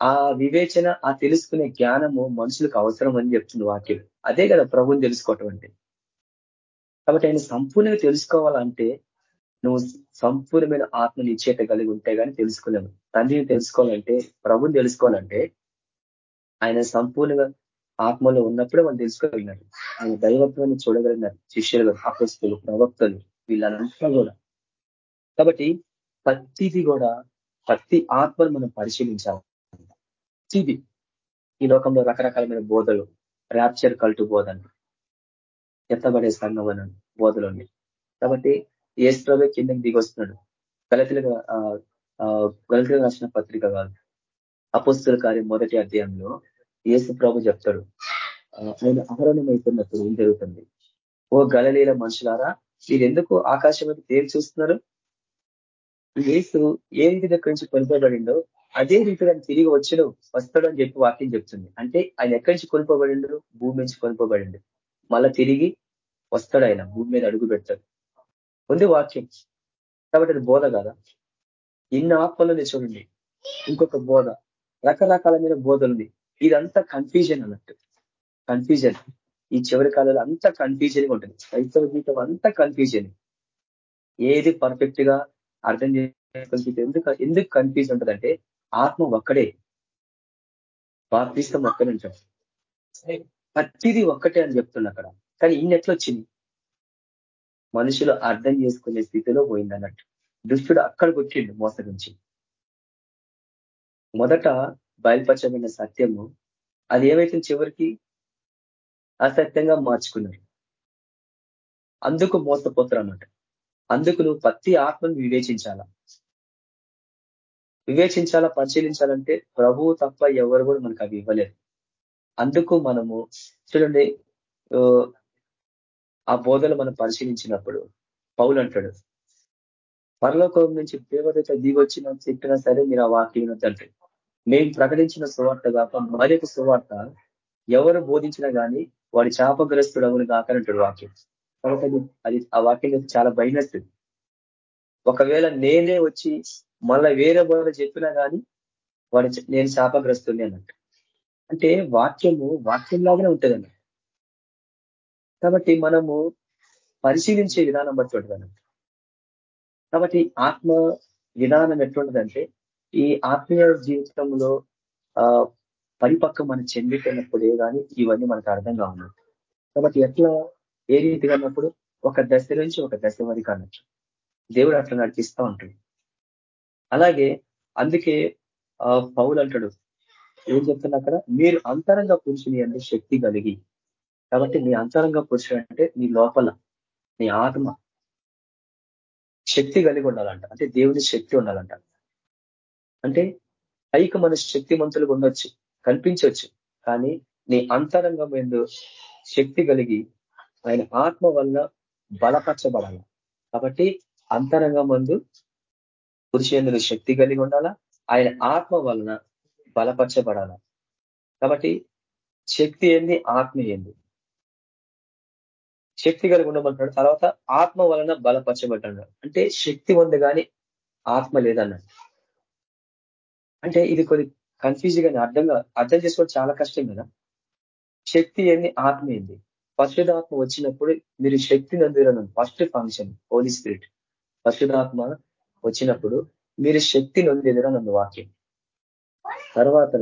ఆ వివేచన ఆ తెలుసుకునే జ్ఞానము మనుషులకు అవసరం అని చెప్తుంది వాక్యం. అదే కదా ప్రభుని తెలుసుకోవటం అంటే. కాబట్టి ఆయన సంపూర్ణంగా తెలుసుకోవాలంటే నువ్వు సంపూర్ణమైన ఆత్మని ఇచ్చేట కలిగి ఉంటే కానీ తెలుసుకోలేము. తండ్రిని తెలుసుకోవాలంటే ప్రభుని తెలుసుకోవాలంటే ఆయన సంపూర్ణంగా ఆత్మలో ఉన్నప్పుడే మనం తెలుసుకోగలిగినారు ఆయన దైవత్వాన్ని చూడగలిగినారు శిష్యులు అపస్తులు ప్రవక్తలు వీళ్ళంతా కూడా కాబట్టి ప్రతిది కూడా ప్రతి ఆత్మను మనం పరిశీలించాలి. ప్రతిది. ఈ లోకంలో రకరకాలమైన బోధలు. ర్యాప్చర్ కల్టు బోధలు. ఎత్తబడే సంఘం అని బోధలు ఉన్నాయి. కాబట్టి ఏస్ట్రోవే కిందకి దిగొస్తున్నాడు. వస్తున్నాడు గలతీలుగా రాసిన పత్రిక కాదు. అపుస్తుల కార్యం మొదటి అధ్యాయంలో ఏసు ప్రభు చెప్తాడు. ఆయన అహరణం అవుతున్నప్పుడు ఏం జరుగుతుంది? ఓ గలలీల మనుషులారా మీరు ఎందుకు ఆకాశం మీద తేలి చూస్తున్నారు? యేసు ఏ రీతి దగ్గర నుంచి కొనుకోబడిండో అదే రీతిగా తిరిగి వచ్చిన వస్తాడు అని చెప్పి వాక్యం చెప్తుంది. అంటే ఆయన ఎక్కడి నుంచి కొనుకోబడిండు? భూమి నుంచి కొనుకోబడిండు. మళ్ళా తిరిగి వస్తాడు ఆయన భూమి మీద అడుగు పెడతాడు. ఉంది వాక్యం. కాబట్టి అది బోధ కదా? ఇన్ని ఆత్మలని చూడండి. ఇంకొక బోధ. రకరకాలమైన బోధలుంది ఇదంతా కన్ఫ్యూజన్ అన్నట్టు. కన్ఫ్యూజన్ ఈ చివరి కాలంలో అంతా కన్ఫ్యూజన్ ఉంటుంది. క్రైస్తవ జీవితం అంతా కన్ఫ్యూజన్ ఏది పర్ఫెక్ట్గా అర్థం చేసుకుంటే ఎందుకు ఎందుకు కన్ఫ్యూజ్ ఉంటుందంటే ఆత్మ ఒక్కడే. బాప్తిష్టం ఒక్కడే అంటాడు ప్రతిది ఒక్కటే అని చెప్తున్నా అక్కడ. కానీ ఇన్నెట్లు వచ్చింది? మనుషులు అర్థం చేసుకునే స్థితిలో పోయింది అన్నట్టు. దుష్టుడు అక్కడ కొట్టిండు మోసగించి మొదట బయలుపరచబడిన సత్యము అది ఏమైతే చివరికి? అసత్యంగా మార్చుకున్నారు. అందుకు మోసపోతారు అన్నమాట అందుకు నువ్వు ప్రతి ఆత్మను వివేచించాలా? వివేచించాలా పరిశీలించాలంటే ప్రభువు తప్ప ఎవరు కూడా మనకు అవి ఇవ్వలేరు. అందుకు మనము చూడండి ఆ బోధలు మనం పరిశీలించినప్పుడు పౌలు అంటాడు పరలోకం నుంచి దేవదత దిగొచ్చిన చెప్పినా సరే మీరు ఆ వాక్యం అంటే మేము ప్రకటించిన సువార్త కాక మరొక సువార్త ఎవరు బోధించినా కానీ వాడి చాపగ్రస్తుడు అవును కాకనంటాడు వాక్యం. కాబట్టి అది ఆ వాక్యం చాలా భయనట్టు ఒకవేళ నేనే వచ్చి మళ్ళా వేరే బోధ చెప్పినా కానీ వాడి నేను శాపగ్రస్తుని అన్నట్టు. అంటే వాక్యము వాక్యం లాగానే ఉంటుంది అన్నట్టు కాబట్టి మనము పరిశీలించే విధానం బట్టి ఉంటుంది అన్నట్టు కాబట్టి ఆత్మ విధానం ఎట్లుంటుందంటే ఈ ఆత్మీయ జీవితంలో పరిపక్వం మనం చెందిపోయినప్పుడే కానీ ఇవన్నీ మనకు అర్థం కావాలి కాబట్టి ఎట్లా? ఏ రీతిగా అన్నప్పుడు ఒక దశ నుంచి ఒక దశ వరకు అనొచ్చు. దేవుడు అట్లా నడిపిస్తూ ఉంటాడు. అలాగే అందుకే పౌలు అంటాడు ఏం చెప్తున్నా అక్కడ? మీరు అంతరంగ పురుషుని అంటే శక్తి కలిగి. కాబట్టి నీ అంతరంగ పురుషుడు అంటే నీ లోపల నీ ఆత్మ. శక్తి కలిగి ఉండాలంట. అంటే దేవుని శక్తి ఉండాలంట. అంటే పైకి మన శక్తిమంతులుగా ఉండొచ్చు. కనిపించవచ్చు కానీ నీ అంతరంగం ఎందు శక్తి కలిగి ఆయన ఆత్మ వల్ల బలపరచబడాల. కాబట్టి అంతరంగం ముందు పురుషేందుకు శక్తి కలిగి ఉండాలా? ఆయన ఆత్మ వలన బలపరచబడాల? కాబట్టి శక్తి ఏంది ఆత్మ ఏంది శక్తి కలిగి ఉండమంటున్నాడు. తర్వాత ఆత్మ వలన బలపరచబడ్డాడు. అంటే శక్తి ఉంది కానీ ఆత్మ లేదన్నాడు. అంటే ఇది కొన్ని కన్ఫ్యూజ్ అర్థంగా అర్థం చేసుకోవడం చాలా కష్టం కదా. శక్తి ఏంది? ఆత్మ ఏంది? పరిశుధాత్మ వచ్చినప్పుడు మీరు శక్తి నందురను ఫస్ట్ ఫంక్షన్ హోలీ స్పిరిట్ పరిశుధాత్మ వచ్చినప్పుడు మీరు శక్తి నన్ను వాక్యం. తర్వాత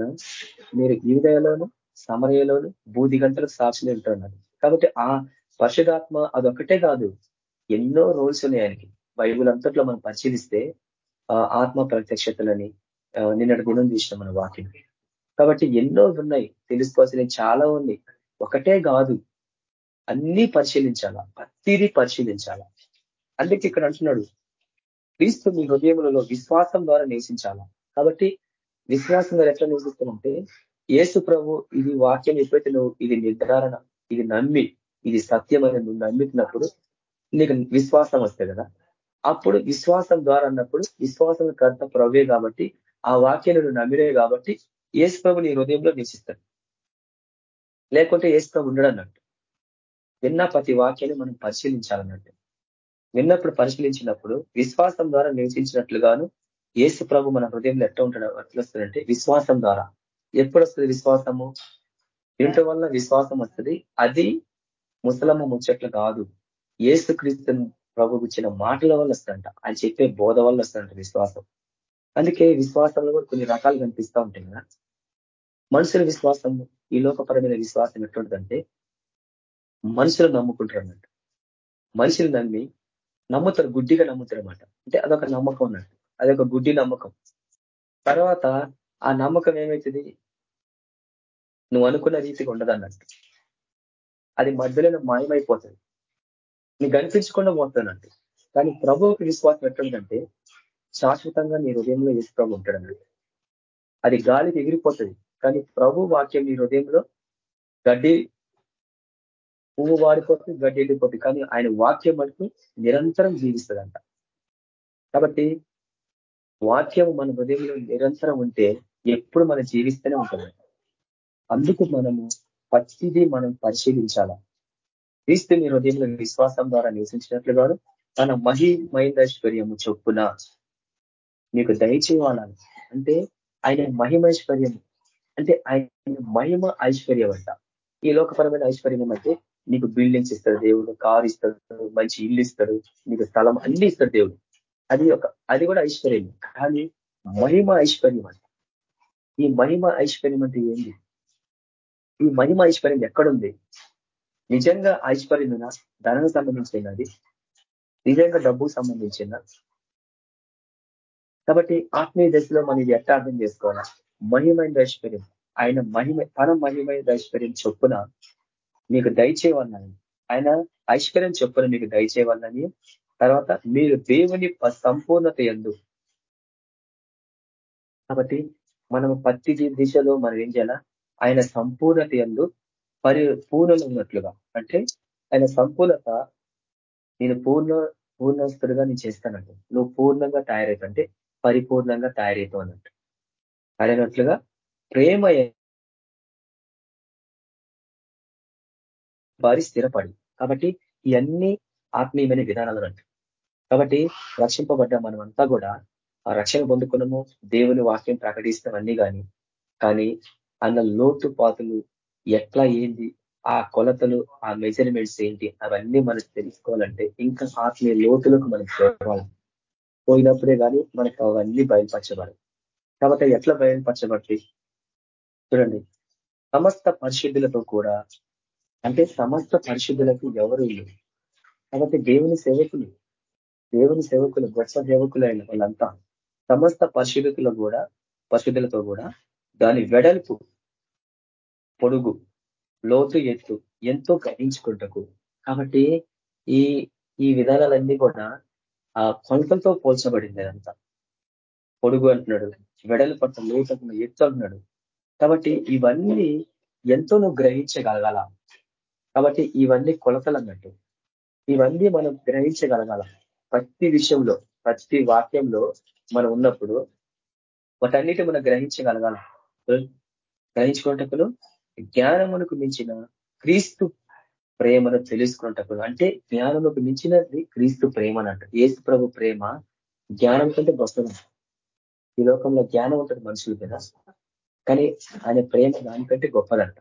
మీరు ఈదయలోను సమరయలోను బూది గంటలకు సాక్షులు ఉంటున్నారు కాబట్టి ఆ పరిశుధాత్మ అదొక్కటే కాదు. ఎన్నో రోల్స్ ఉన్నాయి ఆయనకి. బైబుల్ అంతట్లో మనం పరిశీలిస్తే ఆత్మ ప్రత్యక్షతలని నిన్నటి గుణం చూసిన మన వాక్యం కాబట్టి ఎన్నో ఉన్నాయి. తెలుసుకోవాల్సిన చాలా ఉంది. ఒకటే కాదు. అన్ని పరిశీలించాలా? ప్రతిది పరిశీలించాలా? అందుకే ఇక్కడ అంటున్నాడు క్రీస్తు మీ హృదయములలో విశ్వాసం ద్వారా నివసించాలా? కాబట్టి విశ్వాసం ద్వారా ఎట్లా నివసిస్తామంటే ఏసు ప్రభు ఇది వాక్యం ఎప్పుడైతే నువ్వు ఇది నిర్ధారణ ఇది నమ్మి ఇది సత్యం అని నువ్వు నమ్మితున్నప్పుడు నీకు విశ్వాసం వస్తుంది కదా? అప్పుడు విశ్వాసం ద్వారా అన్నప్పుడు విశ్వాసం కర్త ప్రవే కాబట్టి ఆ వాక్యాలను నువ్వు నమ్మినే కాబట్టి ఏసు ప్రభు నీ హృదయంలో నివసిస్తాడు లేకుంటే ఏసు ప్రభు ఉండడు అన్నట్టు విన్న ప్రతి వాక్యాన్ని మనం పరిశీలించాలన్నట్టు. విన్నప్పుడు పరిశీలించినప్పుడు విశ్వాసం ద్వారా నివసించినట్లుగాను ఏసు ప్రభు మన హృదయంలో ఎట్లా ఉంటాడు ఎట్లా వస్తుందంటే విశ్వాసం ద్వారా. ఎప్పుడు వస్తుంది విశ్వాసము? వినటం వల్ల విశ్వాసం వస్తుంది. అది ముసలమ్మ ముచ్చట్లు కాదు. ఏసు క్రీస్తు ప్రభుకి ఇచ్చిన మాటల వల్ల వస్తుందంట. ఆయన చెప్పే బోధ వల్ల వస్తుందంట విశ్వాసం. అందుకే విశ్వాసంలో కూడా కొన్ని రకాలు కనిపిస్తూ ఉంటాయి కదా. మనుషుల విశ్వాసం ఈ లోకపరమైన విశ్వాసం ఎట్లుంటుందంటే మనుషులు నమ్ముకుంటారు అన్నట్టు. మనుషులు నమ్మి నమ్ముతారు గుడ్డిగా నమ్ముతారు అనమాట అంటే అదొక నమ్మకం అన్నట్టు. అదొక గుడ్డి నమ్మకం. తర్వాత ఆ నమ్మకం ఏమవుతుంది నువ్వు అనుకున్న రీతిగా ఉండదన్నట్టు అది మధ్యలో మాయమైపోతుంది. నీకు అనిపించకుండా పోతానంటే కానీ ప్రభువుకి విశ్వాసం ఎట్లుందంటే శాశ్వతంగా నీ హృదయంలో యేసు ప్రభు ఉంటాడు అది గాలికి ఎగిరిపోతుంది. కానీ ప్రభు వాక్యం నీ హృదయంలో గడ్డి పువ్వు వాడిపోతుంది గడ్డి వెళ్ళిపోతుంది కానీ ఆయన వాక్యం మనకు నిరంతరం జీవిస్తుందంట. కాబట్టి వాక్యం మన హృదయంలో నిరంతరం ఉంటే ఎప్పుడు మనం జీవిస్తూనే ఉంటుంది అందుకు మనము ప్రతిదీ మనం పరిశీలించాల? క్రీస్తు మీ హృదయంలో విశ్వాసం ద్వారా నివసించినట్లుగా తన మహిమైందైశ్వర్యము చొప్పున మీకు దయచేయాలని అంటే ఆయన మహిమైశ్వర్యం అంటే ఆయన మహిమ ఐశ్వర్యం అంట ఈ లోకపరమైన ఐశ్వర్యం అంటే నీకు బిల్డింగ్స్ ఇస్తాడు దేవుడు కారు ఇస్తాడు మంచి ఇల్లు ఇస్తాడు నీకు స్థలం అన్ని ఇస్తాడు దేవుడు. అది ఒక అది కూడా ఐశ్వర్యం. కానీ మహిమ ఐశ్వర్యం అంట. ఈ మహిమ ఐశ్వర్యం అంటే ఏంది? ఈ మహిమ ఐశ్వర్యం ఎక్కడుంది? నిజంగా ఐశ్వర్యం ధనం సంబంధించినది నిజంగా డబ్బుకు సంబంధించిన కాబట్టి ఆత్మీయ దశలో మనం ఇది ఎట్లా అర్థం చేసుకోవాలా? మహిమైన ఐశ్వర్యం ఆయన మహిమ తన మహిమైన ఐశ్వర్యం చొప్పున మీకు దయచేయవాలని ఆయన ఐశ్వర్యం చొప్పున మీకు దయచేయవాలని తర్వాత మీరు దేవుని సంపూర్ణత ఎందు. కాబట్టి మనం పత్తి దిశలో మనం ఏం చేయాలా? ఆయన సంపూర్ణత ఎందు పరి పూర్ణలు ఉన్నట్లుగా. అంటే ఆయన సంపూర్ణత నేను పూర్ణ పూర్ణస్తుడిగా నేను చేస్తానంట నువ్వు పూర్ణంగా తయారైతే పరిపూర్ణంగా తయారైతావు అన్నట్టు అడిగినట్లుగా ప్రేమ వారి స్థిరపడి. కాబట్టి ఇవన్నీ ఆత్మీయమైన విధానాలు అంట కాబట్టి రక్షింపబడ్డ మనమంతా కూడా ఆ రక్షణ పొందుకున్నాము దేవుని వాక్యం ప్రకటిస్తాం అన్ని కానీ కానీ అన్న లోతు పాతులు ఎట్లా ఏంది ఆ కొలతలు ఆ మెజర్మెంట్స్ ఏంటి అవన్నీ మనకు తెలుసుకోవాలంటే ఇంకా ఆత్మీయ లోతులకు మనం పోవాలి పోయినప్పుడే కానీ మనకు అవన్నీ బయలుపరచబడదు కాబట్టి ఎట్లా బయలుపరచబడి చూడండి. సమస్త పరిశుద్ధులతో కూడా అంటే సమస్త పరిశుద్ధులకు ఎవరు కాబట్టి దేవుని సేవకులు దేవుని సేవకులు గొప్ప సేవకులైన వాళ్ళంతా సమస్త పరిశుద్ధులు కూడా పరిశుద్ధులతో కూడా దాని వెడల్పు పొడుగు లోతు ఎత్తు ఎంతో గణించుకుంటకు కాబట్టి ఈ ఈ విధానాలన్నీ కూడా ఆ కొలతలతో పోల్చబడింది అదంతా. పొడుగు అంటున్నాడు వెడలు పట్ల లోతు ఎత్తు అంటున్నాడు. కాబట్టి ఇవన్నీ ఎంతో నువ్వు గ్రహించగలగాల. కాబట్టి ఇవన్నీ కొలతలు అన్నట్టు ఇవన్నీ మనం గ్రహించగలగాల. ప్రతి విషయంలో ప్రతి వాక్యంలో మనం ఉన్నప్పుడు వాటన్నిటి మనం గ్రహించగలగాల. గ్రహించుకున్నటప్పుడు జ్ఞానమునకు మించిన క్రీస్తు ప్రేమను తెలుసుకున్నటప్పుడు అంటే జ్ఞానముకు మించినది క్రీస్తు ప్రేమ అన్నట్టు ఏసు ప్రభు ప్రేమ జ్ఞానం కంటే గొప్పది. ఈ లోకంలో జ్ఞానం ఉంటుంది మనుషులు కదా కానీ ఆయన ప్రేమ దానికంటే గొప్పదంట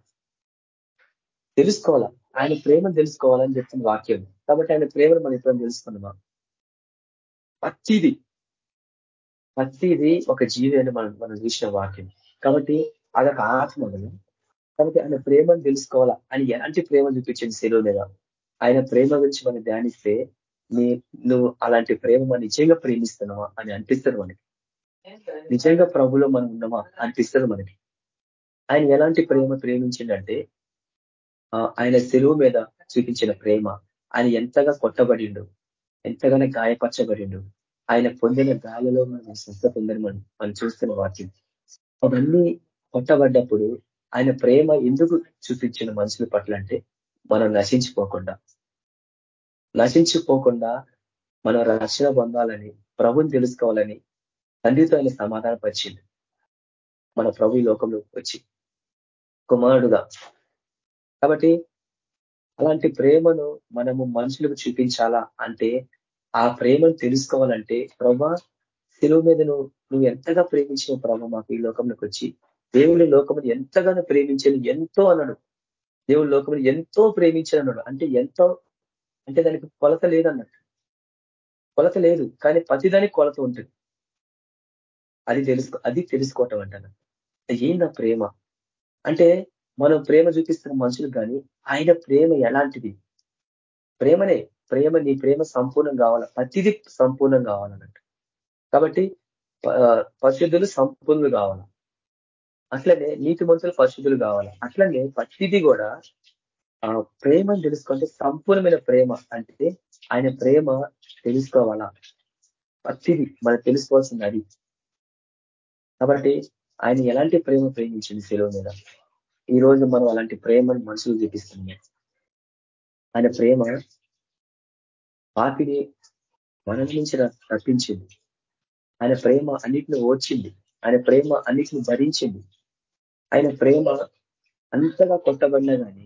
తెలుసుకోవాలా? ఆయన ప్రేమను తెలుసుకోవాలని చెప్తుంది వాక్యం. కాబట్టి ఆయన ప్రేమను మనం ఇప్పుడు తెలుసుకున్నామా ప్రతిది ప్రతిది ఒక జీవి అని మనం మనం చూసిన వాక్యం. కాబట్టి అదొక ఆత్మ కాబట్టి ఆయన ప్రేమను తెలుసుకోవాలా? అని ఎలాంటి ప్రేమ చూపించింది సెలవు మీద? ఆయన ప్రేమ గురించి మనం ధ్యానిస్తే నీ నువ్వు అలాంటి ప్రేమ మనం నిజంగా ప్రేమిస్తున్నావా అని అనిపిస్తారు మనకి. నిజంగా ప్రభులో మనం ఉన్నామా? అనిపిస్తారు మనకి. ఆయన ఎలాంటి ప్రేమ ప్రేమించిందంటే ఆయన సెలువు మీద చూపించిన ప్రేమ. ఆయన ఎంతగా కొట్టబడిండు ఎంతగానో గాయపరచబడిండు. ఆయన పొందిన గాలిలో మనం స్వస్థ పొందని మనం మనం చూస్తున్న వాక్యం. అవన్నీ కొట్టబడ్డప్పుడు ఆయన ప్రేమ ఎందుకు చూపించిన మనుషుల పట్ల అంటే మనం నశించిపోకుండా. నశించిపోకుండా మనం రక్షణ పొందాలని ప్రభుని తెలుసుకోవాలని తండ్రితో ఆయన సమాధానపరిచింది మన ప్రభు లోకంలో వచ్చి కుమారుడుగా. కాబట్టి అలాంటి ప్రేమను మనము మనుషులకు చూపించాలా అంటే ఆ ప్రేమను తెలుసుకోవాలంటే ప్రభా సెలవు మీద నువ్వు నువ్వు ఎంతగా ప్రేమించిన ప్రభ మాకు ఈ లోకంలోకి వచ్చి దేవుడి లోకముని ఎంతగానో ప్రేమించను ఎంతో అన్నాడు. దేవుడి లోకముని ఎంతో ప్రేమించను అన్నాడు. అంటే ఎంతో అంటే దానికి కొలత లేదన్నట్టు కొలత లేదు కానీ ప్రతిదానికి కొలత ఉంటుంది. అది తెలుసుకో అది తెలుసుకోవటం అంటాను ఏందా ప్రేమ? అంటే మనం ప్రేమ చూపిస్తున్న మనుషులు కానీ ఆయన ప్రేమ ఎలాంటిది? ప్రేమనే ప్రేమ నీ ప్రేమ సంపూర్ణం కావాల? ప్రతిదీ సంపూర్ణం కావాలన్నట్టు. కాబట్టి పరిశుద్ధులు సంపూర్ణులు కావాలా? అట్లనే నీతి మనుషులు పరిశుద్ధులు కావాలి. అట్లనే ప్రతిదీ కూడా ఆ ప్రేమను తెలుసుకుంటే సంపూర్ణమైన ప్రేమ అంటే ఆయన ప్రేమ తెలుసుకోవాలా? ప్రతిది మనం తెలుసుకోవాల్సింది అది. కాబట్టి ఆయన ఎలాంటి ప్రేమ ప్రేమించింది సెలవు మీద? ఈ రోజు మనం అలాంటి ప్రేమను మనుషులు చూపిస్తున్నాం. ఆయన ప్రేమ పాపిని మన నుంచి తప్పించింది ఆయన ప్రేమ అన్నిటిని ఓర్చింది. ఆయన ప్రేమ అన్నిటిని భరించింది. ఆయన ప్రేమ అంతగా కొట్టబడినా కానీ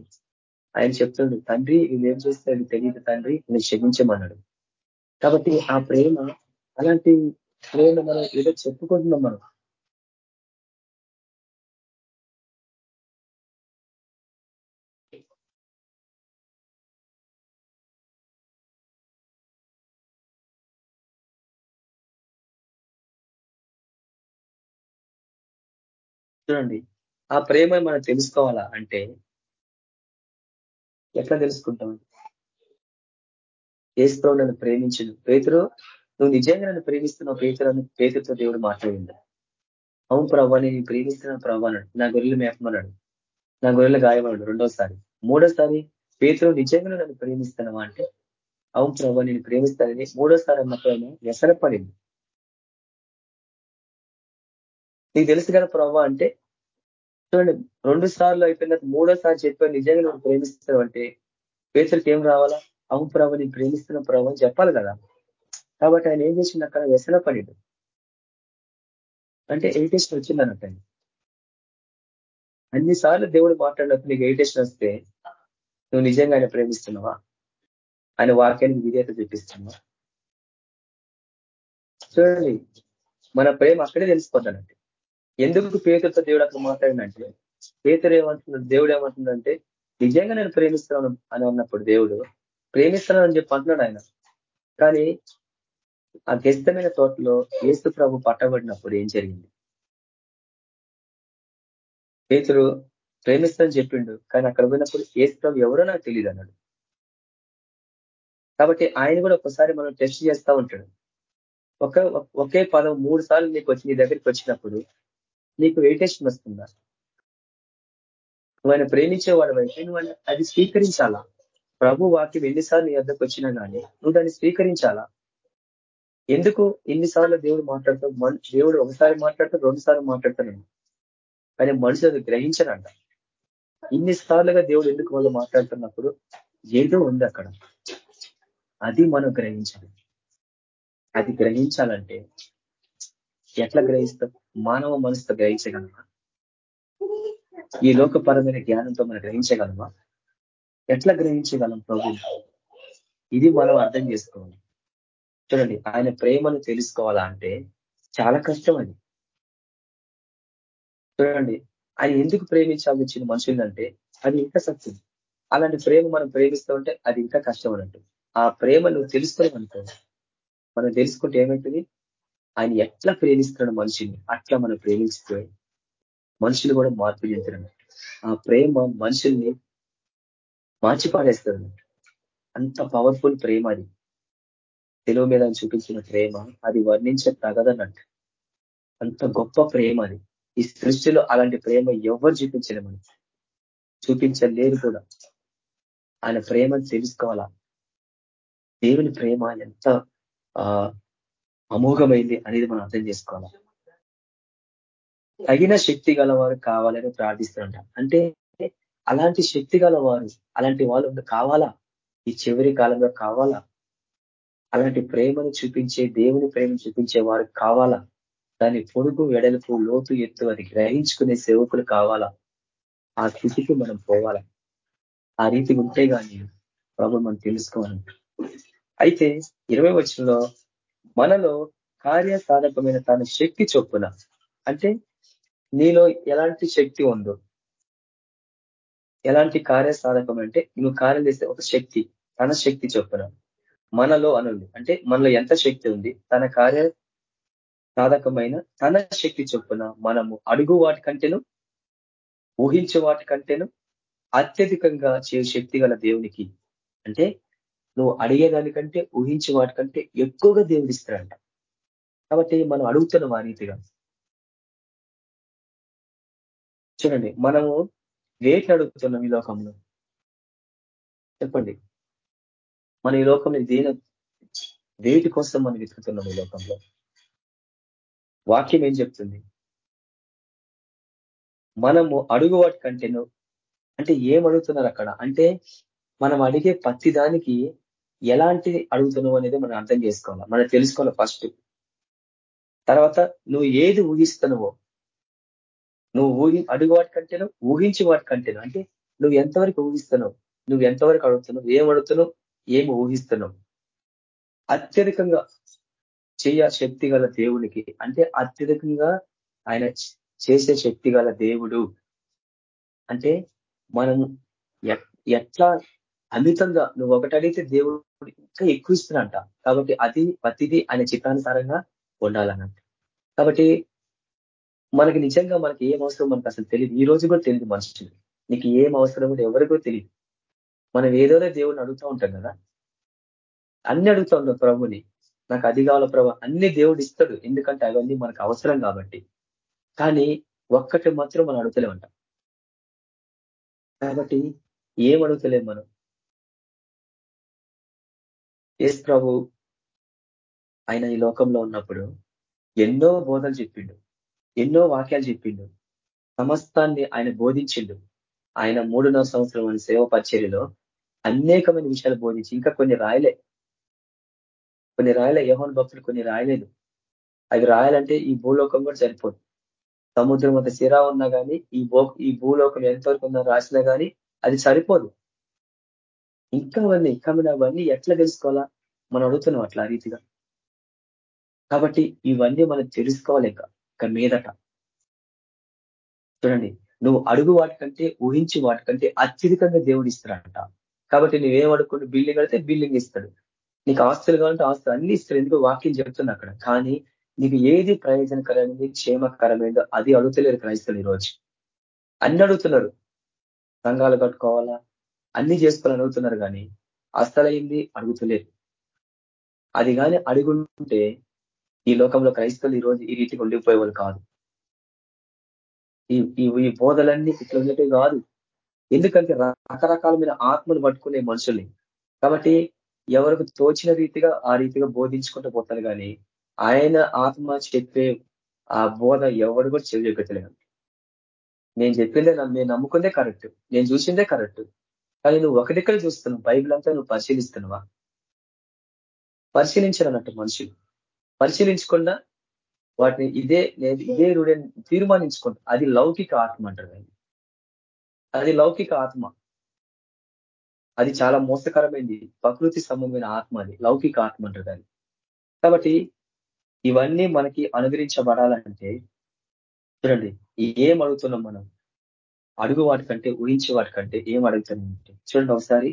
ఆయన చెప్తున్నాడు తండ్రి ఇవేం చేస్తే తెలియదు తండ్రి నేను క్షమించమన్నాడు. కాబట్టి ఆ ప్రేమ అలాంటి ప్రేమ మనం ఏదో చెప్పుకుంటున్నాం మనం. చూడండి ఆ ప్రేమ మనం తెలుసుకోవాలా అంటే ఎట్లా తెలుసుకుంటాం? ఏసుప్రభు నన్ను ప్రేమించను. పేతురు నువ్వు నిజంగా నన్ను ప్రేమిస్తున్నావు? పేతురు పేతుతో దేవుడు మాట్లాడింది అవును ప్రభా నేను ప్రేమిస్తున్నాను ప్రభా నా గొర్రెలు మేపమన్నాడు. నా గొర్రెలు గాయమన్నాడు రెండోసారి. మూడోసారి పేతురు నిజంగా నన్ను ప్రేమిస్తున్నావా అంటే అవును ప్రభా నేను ప్రేమిస్తానని మూడోసారి అన్నప్పుడు వ్యసనపడింది. నీకు తెలుసు కదా ప్రభా అంటే చూడండి రెండు సార్లు అయిపోయిన మూడోసారి చెప్పాను నిజంగా నువ్వు ప్రేమిస్తావు అంటే పేతులకి ఏం రావాలా అవును ప్రభు నేను ప్రేమిస్తున్న ప్రభు అని చెప్పాలి కదా. కాబట్టి ఆయన ఏం చేసిండు అక్కడ? వ్యసన పడిడు. అంటే ఎయిటేషన్ వచ్చింది అన్నట్టు అన్నిసార్లు దేవుడు మాట్లాడినప్పుడు నీకు ఎయిటేషన్ వస్తే నువ్వు నిజంగా ఆయన ప్రేమిస్తున్నావా? ఆయన వాక్యానికి విధేయత చూపిస్తున్నావా? చూడండి మన ప్రేమ అక్కడే తెలిసిపోతానంటే ఎందుకు పేతులతో దేవుడు అక్కడ మాట్లాడినంటే పేతురు ఏమంటున్నాడు దేవుడు ఏమంటుందంటే నిజంగా నేను ప్రేమిస్తున్నాను అని అన్నప్పుడు దేవుడు ప్రేమిస్తున్నానని చెప్పి అంటున్నాడు ఆయన. కానీ ఆ గెస్తమైన తోటలో ఏసు ప్రభు పట్టబడినప్పుడు ఏం జరిగింది? పేతురు ప్రేమిస్తానని చెప్పిండు కానీ అక్కడ పోయినప్పుడు ఏసు ప్రభు ఎవరో నాకు తెలియదు అన్నాడు. కాబట్టి ఆయన కూడా ఒకసారి మనం టెస్ట్ చేస్తూ ఉంటాడు. ఒక ఒకే పదం మూడు సార్లు నీకు వచ్చి నీ దగ్గరికి వచ్చినప్పుడు నీకు వెయిటేషన్ వస్తుందా నువ్వు ఆయన ప్రేమించేవాడు అయితే నువ్వు అది స్వీకరించాలా? ప్రభు వాక్యం ఎన్నిసార్లు నీ వద్దకు వచ్చినా కానీ నువ్వు దాన్ని స్వీకరించాలా? ఎందుకు ఎన్నిసార్లు దేవుడు మాట్లాడతావు దేవుడు ఒకసారి మాట్లాడతాడు రెండుసార్లు మాట్లాడతాడు కానీ మనుషులు అది గ్రహించరంట. ఇన్నిసార్లుగా దేవుడు ఎందుకు వాళ్ళు మాట్లాడుతున్నప్పుడు ఏదో ఉంది అక్కడ. అది మనం గ్రహించాలి. అది గ్రహించాలంటే ఎట్లా గ్రహిస్తాం? మానవ మనసుతో గ్రహించగలమా? ఈ లోకపరమైన జ్ఞానంతో మనం గ్రహించగలమా? ఎట్లా గ్రహించగలం ప్రభు ఇది మనం అర్థం చేసుకోవాలి. చూడండి ఆయన ప్రేమను తెలుసుకోవాలా అంటే చాలా కష్టం అది. చూడండి ఆయన ఎందుకు ప్రేమించాల్సి వచ్చిన మనుషులంటే అది ఇంకా సత్యం. అలాంటి ప్రేమ మనం ప్రేమిస్తూ ఉంటే అది ఇంకా కష్టం అన్నట్టు. ఆ ప్రేమ నువ్వు తెలుసుకోవాలనుకో మనం తెలుసుకుంటే ఏమవుతుంది ఆయన ఎట్లా ప్రేమిస్తున్నాడు మనిషిని అట్లా మనం ప్రేమిస్తే మనుషులు కూడా మార్పు చెందుతున్నాడు ఆ ప్రేమ మనుషుల్ని మార్చిపాడేస్తుంది అంత పవర్ఫుల్ ప్రేమ అది. తెలుగు మీద చూపించిన ప్రేమ అది వర్ణించే తగదన్నట్టు అంత గొప్ప ప్రేమ అది. ఈ సృష్టిలో అలాంటి ప్రేమ ఎవరు చూపించలేమని చూపించలేరు కూడా. ఆయన ప్రేమను తెలుసుకోవాలా? దేవుని ప్రేమ ఎంత అమోఘమైంది అనేది మనం అర్థం చేసుకోవాలి. తగిన శక్తి గలవారు కావాలని ప్రార్థిస్తుంట అంటే అలాంటి శక్తి గలవారు అలాంటి వాళ్ళు కావాలా? ఈ చివరి కాలంలో కావాలా? అలాంటి ప్రేమను చూపించే దేవుని ప్రేమను చూపించే వారు కావాలా? దాని పొడుగు వెడలకు లోతు ఎత్తు అది గ్రహించుకునే సేవకులు కావాలా? ఆ స్థితికి మనం పోవాలా? ఆ రీతి ఉంటే కానీ ప్రభు మనం తెలుసుకోవాలి. అయితే ఇరవై వచ్చంలో మనలో కార్యసాధకమైన తన శక్తి చొప్పున అంటే నీలో ఎలాంటి శక్తి ఉందో ఎలాంటి కార్యసాధకం అంటే నువ్వు కార్యం చేస్తే ఒక శక్తి తన శక్తి చొప్పున. మనలో అనుంది అంటే మనలో ఎంత శక్తి ఉంది తన కార్య సాధకమైన తన శక్తి చొప్పున మనము అడుగు వాటి కంటేను ఊహించే వాటి కంటేను అత్యధికంగా చే శక్తి గల దేవునికి అంటే నువ్వు అడిగేదానికంటే ఊహించే వాటికంటే ఎక్కువగా దేవుడిస్తాడంట కాబట్టి మనం అడుగుతున్నాం ఆ రీతిగా చూడండి మనము వేటిని అడుగుతున్నాం ఈ లోకంలో? చెప్పండి. మన ఈ లోకంలో దేని వేటి కోసం మనం వెతుకుతున్నాం ఈ లోకంలో? వాక్యం ఏం చెప్తుంది? మనము అడుగు వాటి కంటేను అంటే ఏం అడుగుతున్నారు అక్కడ? అంటే మనం అడిగే ప్రతి దానికి ఎలాంటి అడుగుతున్నావు అనేది మనం అర్థం చేసుకోవాలి. మనం తెలుసుకోవాలి ఫస్ట్ తర్వాత నువ్వు ఏది ఊహిస్తున్నావో నువ్వు ఊహి అడుగు వాటికంటేనో ఊహించి వాటికంటేనో అంటే నువ్వు ఎంతవరకు ఊహిస్తున్నావు నువ్వు ఎంతవరకు అడుగుతున్నావు ఏం అడుగుతున్నావు ఏమి ఊహిస్తున్నావు. అత్యధికంగా చేయ శక్తి గల దేవునికి అంటే అత్యధికంగా ఆయన చేసే శక్తి గల దేవుడు. అంటే మనం ఎట్లా అమితంగా నువ్వు ఒకటి అడిగితే దేవుడు ఇంకా ఎక్కువ ఇస్తున్నంట కాబట్టి అది ప్రతిది ఆయన చిత్తానుసారంగా ఉండాలన్నట్టు. కాబట్టి మనకి నిజంగా మనకి ఏం అవసరం మనకు అసలు తెలియదు ఈ రోజు కూడా తెలియదు మనుషులు. నీకు ఏం అవసరం కూడా ఎవరికో తెలియదు మనం ఏదోదో దేవుడిని అడుగుతూ ఉంటాం కదా. అన్ని అడుగుతా ఉన్నాం ప్రభుని. నాకు అది కావాల ప్రభు? అన్ని దేవుడు ఇస్తాడు. ఎందుకంటే అవన్నీ మనకు అవసరం కాబట్టి. కానీ ఒక్కటి మాత్రం మనం అడుగుతలేమంట. కాబట్టి ఏం అడుగుతలేం మనం? ఎస్ ప్రభు ఆయన ఈ లోకంలో ఉన్నప్పుడు ఎన్నో బోధలు చెప్పిండు ఎన్నో వాక్యాలు చెప్పిండు సమస్తాన్ని ఆయన బోధించిండు. ఆయన మూడున్నర సంవత్సరం అని సేవ పరిచర్యలో అనేకమైన విషయాలు బోధించి ఇంకా కొన్ని రాయలే. కొన్ని రాయలే యహోన్ భక్తులు కొన్ని రాయలేదు. అవి రాయాలంటే ఈ భూలోకం కూడా సరిపోదు. సముద్రం అంత సిరా ఉన్నా కానీ ఈ భూ ఈ భూలోకం ఎంతవరకు ఉందో రాసినా కానీ అది సరిపోదు. ఇంకా అవన్నీ ఇంకా మీద అవన్నీ ఎట్లా తెలుసుకోవాలా? మనం అడుగుతున్నాం అట్లా రీతిగా. కాబట్టి ఇవన్నీ మనం తెలుసుకోవాలి ఇక మీదట. చూడండి నువ్వు అడుగు వాటికంటే ఊహించి వాటికంటే అత్యధికంగా దేవుడు ఇస్తాడంట. కాబట్టి నువ్వేం అడుగుకుంటూ బిల్డింగ్ అడితే బిల్డింగ్ ఇస్తాడు. నీకు ఆస్తులు కావాలంటే ఆస్తులు అన్ని ఇస్తారు ఎందుకు వాక్యం చెప్తుంది అక్కడ. కానీ నీకు ఏది ప్రయోజనకరమైనది క్షేమకరమైనదో అది అడుగుతలేరు క్రైస్తవులు ఈరోజు. అన్ని అడుగుతున్నారు. సంఘాలు కట్టుకోవాలా? అన్ని చేసుకోవాలని అడుగుతున్నారు కానీ అస్తలైంది అడుగుతలేరు అది కానీ అడుగుంటే ఈ లోకంలో క్రైస్తవులు ఈరోజు ఈ రీతికి ఉండిపోయేవాళ్ళు కాదు. ఈ ఈ బోధలన్నీ ఇట్లా ఉన్నట్టు కాదు. ఎందుకంటే రకరకాలమైన ఆత్మలు పట్టుకునే మనుషుల్ని. కాబట్టి ఎవరికి తోచిన రీతిగా ఆ రీతిగా బోధించుకుంటూ పోతారు కానీ ఆయన ఆత్మ చెప్పే ఆ బోధ ఎవరు కూడా చెవియగతలేదు నేను చెప్పిందే నేను నమ్ముకుందే కరెక్ట్. నేను చూసిందే కరెక్ట్. కానీ నువ్వు ఒకటిక్కడ చూస్తున్నావు. బైబిల్ అంతా నువ్వు పరిశీలిస్తున్నావా? పరిశీలించాలన్నట్టు మనుషులు. పరిశీలించకుండా వాటిని ఇదే ఇదే రూఢని తీర్మానించుకుంటా. అది లౌకిక ఆత్మ అంటారు అది లౌకిక ఆత్మ. అది చాలా మోసకరమైంది. ప్రకృతి సంబంధమైన ఆత్మ అది. లౌకిక ఆత్మ అంటారు దాన్ని. కాబట్టి ఇవన్నీ మనకి అనుగ్రహించబడాలంటే చూడండి ఏం అడుగుతున్నాం మనం? అడుగు వాటికంటే ఊహించే వాటికంటే ఏం అడుగుతానంటే చూడండి ఒకసారి.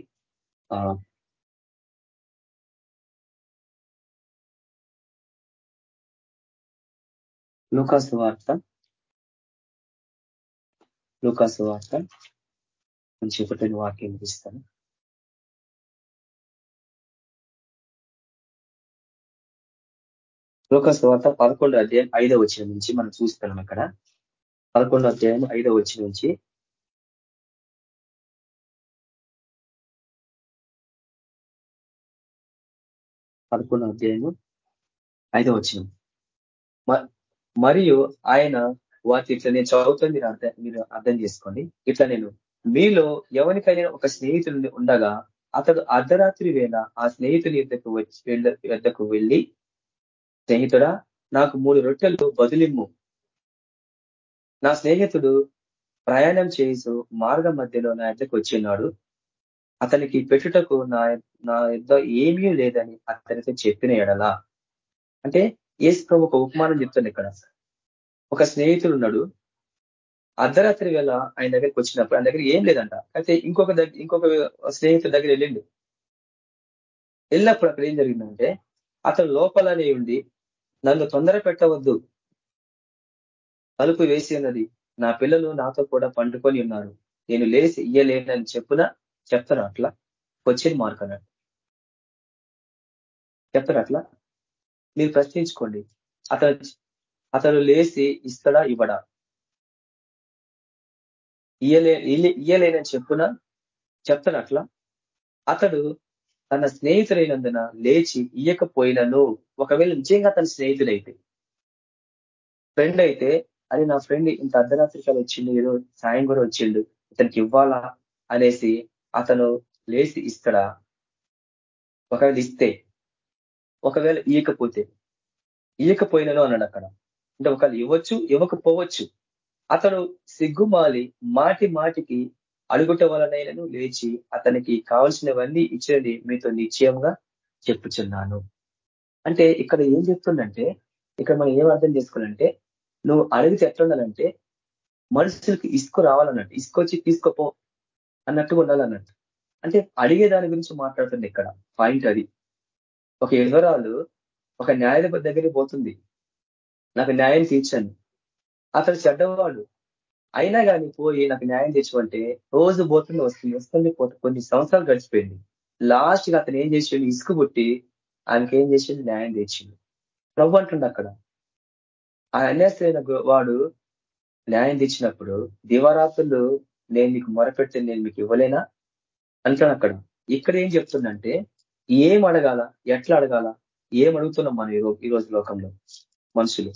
లూకాసు వార్త. లూకాసు వార్త. మంచి ఒకటి వాక్యం ఇస్తాను. లోకస్ వార్త పదకొండు అధ్యాయం ఐదో వచ్చిన నుంచి మనం చూస్తున్నాం ఇక్కడ పదకొండు అధ్యాయం ఐదో వచ్చిన నుంచి పదకొండు అధ్యాయము ఐదో వచ్చిన మరియు ఆయన వాటి ఇట్లా నేను చదువుతుంది మీరు అర్థం మీరు అర్థం చేసుకోండి. ఇట్లా నేను మీలో ఎవరికైనా ఒక స్నేహితుడిని ఉండగా అతడు అర్ధరాత్రి వేళ ఆ స్నేహితుని ఎద్దకు వచ్చి యుద్ధకు వెళ్ళి స్నేహితుడా నాకు మూడు రొట్టెలు బదులిమ్ము. నా స్నేహితుడు ప్రయాణం చేసు మార్గం మధ్యలో నా ఎద్దకు వచ్చినాడు అతనికి పెట్టుటకు నా నా యుద్ధ ఏమీ లేదని అతనితో చెప్పిన ఎడలా. అంటే ఏసు ప్రభు ఒక ఉపమానం చెప్తుంది ఇక్కడ. ఒక స్నేహితుడు ఉన్నాడు. అర్ధరాత్రి వేళ ఆయన దగ్గరికి వచ్చినప్పుడు ఆయన దగ్గర ఏం లేదంట. అయితే ఇంకొక దగ్గర ఇంకొక స్నేహితుడి దగ్గర వెళ్ళిండు. వెళ్ళినప్పుడు అక్కడ ఏం జరిగిందంటే అతను లోపలనే ఉండి నన్ను తొందర పెట్టవద్దు. తలుపు వేసి ఉన్నది. నా పిల్లలు నాతో కూడా పండుకొని ఉన్నారు. నేను లేచి ఇయ్యలేనని చెప్పున చెప్తాను అట్లా? వచ్చింది మార్క్ అన్నట్టు. చెప్తారు అట్లా? మీరు ప్రశ్నించుకోండి. అతను అతను లేచి ఇస్తాడా ఇవ్వడా? ఇయ్యలే ఇయ్యలేనని చెప్పున? చెప్తాడు అట్లా? అతడు తన స్నేహితుడైనందున లేచి ఇయ్యకపోయినను. ఒకవేళ నిజంగా తన స్నేహితుడైతే ఫ్రెండ్ అయితే అది నా ఫ్రెండ్ ఇంత అర్ధరాత్రికాలు వచ్చిండు ఏదో సాయం కూడా వచ్చిండు ఇతనికి ఇవ్వాలా అనేసి అతను లేచి ఇస్తాడా ఒకవేళ ఇస్తే ఒకవేళ ఇయ్యకపోతే ఇయ్యకపోయినను అన్నాడు అక్కడ. అంటే ఒకవేళ ఇవ్వచ్చు ఇవ్వకపోవచ్చు. అతను సిగ్గుమాలి మాటి మాటికి అడుగుట వలనైనను లేచి అతనికి కావలసినవన్నీ ఇచ్చినది మీతో నిశ్చయంగా చెప్పుచున్నాను. అంటే ఇక్కడ ఏం చెప్తుందంటే ఇక్కడ మనం ఏం అర్థం చేసుకోవాలంటే నువ్వు అడిగితే ఎట్లుండాలంటే మనుషులకి ఇసుకు రావాలన్నట్టు. ఇసుకొచ్చి తీసుకోపో అన్నట్టుగా ఉండాలన్నట్టు అంటే అడిగే దాని గురించి మాట్లాడుతుంది ఇక్కడ. పాయింట్ అది. ఒక యువరాలు ఒక న్యాయాధిపతి దగ్గరికి పోతుంది. నాకు న్యాయం తీర్చండి. అతడు చెడ్డవాడు. అయినా కానీ పోయి నాకు న్యాయం తెచ్చుకుంటే రోజు పోతుంది వస్తుంది వస్తుంది పోతుంది కొన్ని సంవత్సరాలు గడిచిపోయింది. లాస్ట్గా అతను ఏం చేసిండు? ఇసుకు పుట్టి ఆయనకి ఏం చేసిండు? న్యాయం తెచ్చిండు ప్రభు అంటుండ అక్కడ. ఆ అన్యాసైన వాడు న్యాయం తెచ్చినప్పుడు దివారాత్రులు నేను మీకు మొరపెడితే నేను మీకు ఇవ్వలేనా? అంటాను అక్కడ. ఇక్కడ ఏం చెప్తుందంటే ఏం అడగాల? ఎట్లా అడగాల? ఏం అడుగుతున్నాం మనం ఈ రోజు లోకంలో? మనుషులు.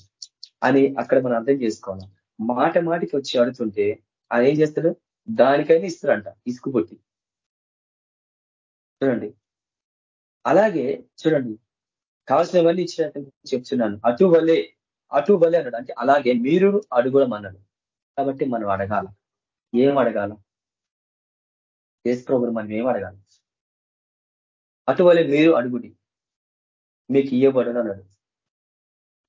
అని అక్కడ మనం అర్థం చేసుకోవాలి. మాట మాటికి వచ్చి అడుగుతుంటే ఆయన ఏం చేస్తాడు? దానికైనా ఇస్తాడంట ఇసుకుపొట్టి చూడండి. అలాగే చూడండి. కావాల్సినవన్నీ ఇచ్చినట్టు చెప్తున్నాను. అటు వలే అటు వలే అన్నాడు. అంటే అలాగే మీరు అడుగుడం అన్నాడు. కాబట్టి మనం అడగాల. ఏం అడగాల? దేశ మనం ఏం అడగాలి? అటువలే మీరు అడుగుడి. మీకు ఇవ్వబడను అన్నాడు.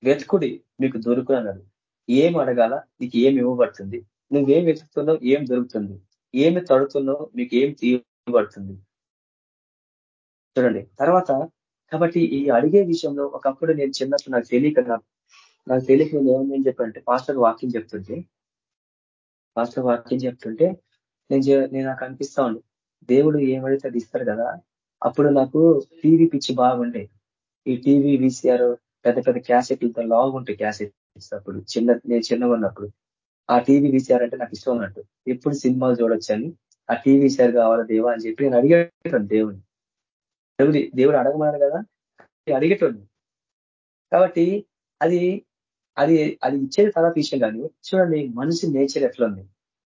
వెతుకుడి మీకు దొరుకును అన్నాడు. ఏం అడగాల? నీకు ఏం ఇవ్వబడుతుంది? నువ్వేం వెతుకుతున్నావు? ఏం దొరుకుతుంది? ఏమి తడుతున్నావు? మీకు ఏం తీయబడుతుంది చూడండి. తర్వాత కాబట్టి ఈ అడిగే విషయంలో ఒకప్పుడు నేను చిన్నప్పుడు నాకు తెలియక నాకు తెలియక నేను ఏమని చెప్పానంటే పాస్టర్ వాక్యం చెప్తుంటే పాస్టర్ వాక్యం చెప్తుంటే నేను నేను నాకు అనిపిస్తా ఉండు దేవుడు ఏమైతే అది ఇస్తారు కదా అప్పుడు నాకు టీవీ పిచ్చి బాగుండే. ఈ టీవీ వీసీఆర్ పెద్ద పెద్ద క్యాసెట్లతో లాగ్ ఉంటాయి క్యాసెట్స్ అప్పుడు. చిన్న నేను చిన్నగా ఉన్నప్పుడు ఆ టీవీ వీసీఆర్ అంటే నాకు ఇష్టం ఉన్నట్టు. ఎప్పుడు సినిమాలు చూడొచ్చని ఆ టీవీ వీసీఆర్ కావాలా దేవా? అని చెప్పి నేను అడిగేటాను దేవుని దేవుడి దేవుడు అడగమన్నాడు కదా అడిగేటోడు కాబట్టి అది అది అది ఇచ్చేది తర్వాత విషయం కానీ చూడండి మనిషి నేచర్ ఎట్లా ఉంది?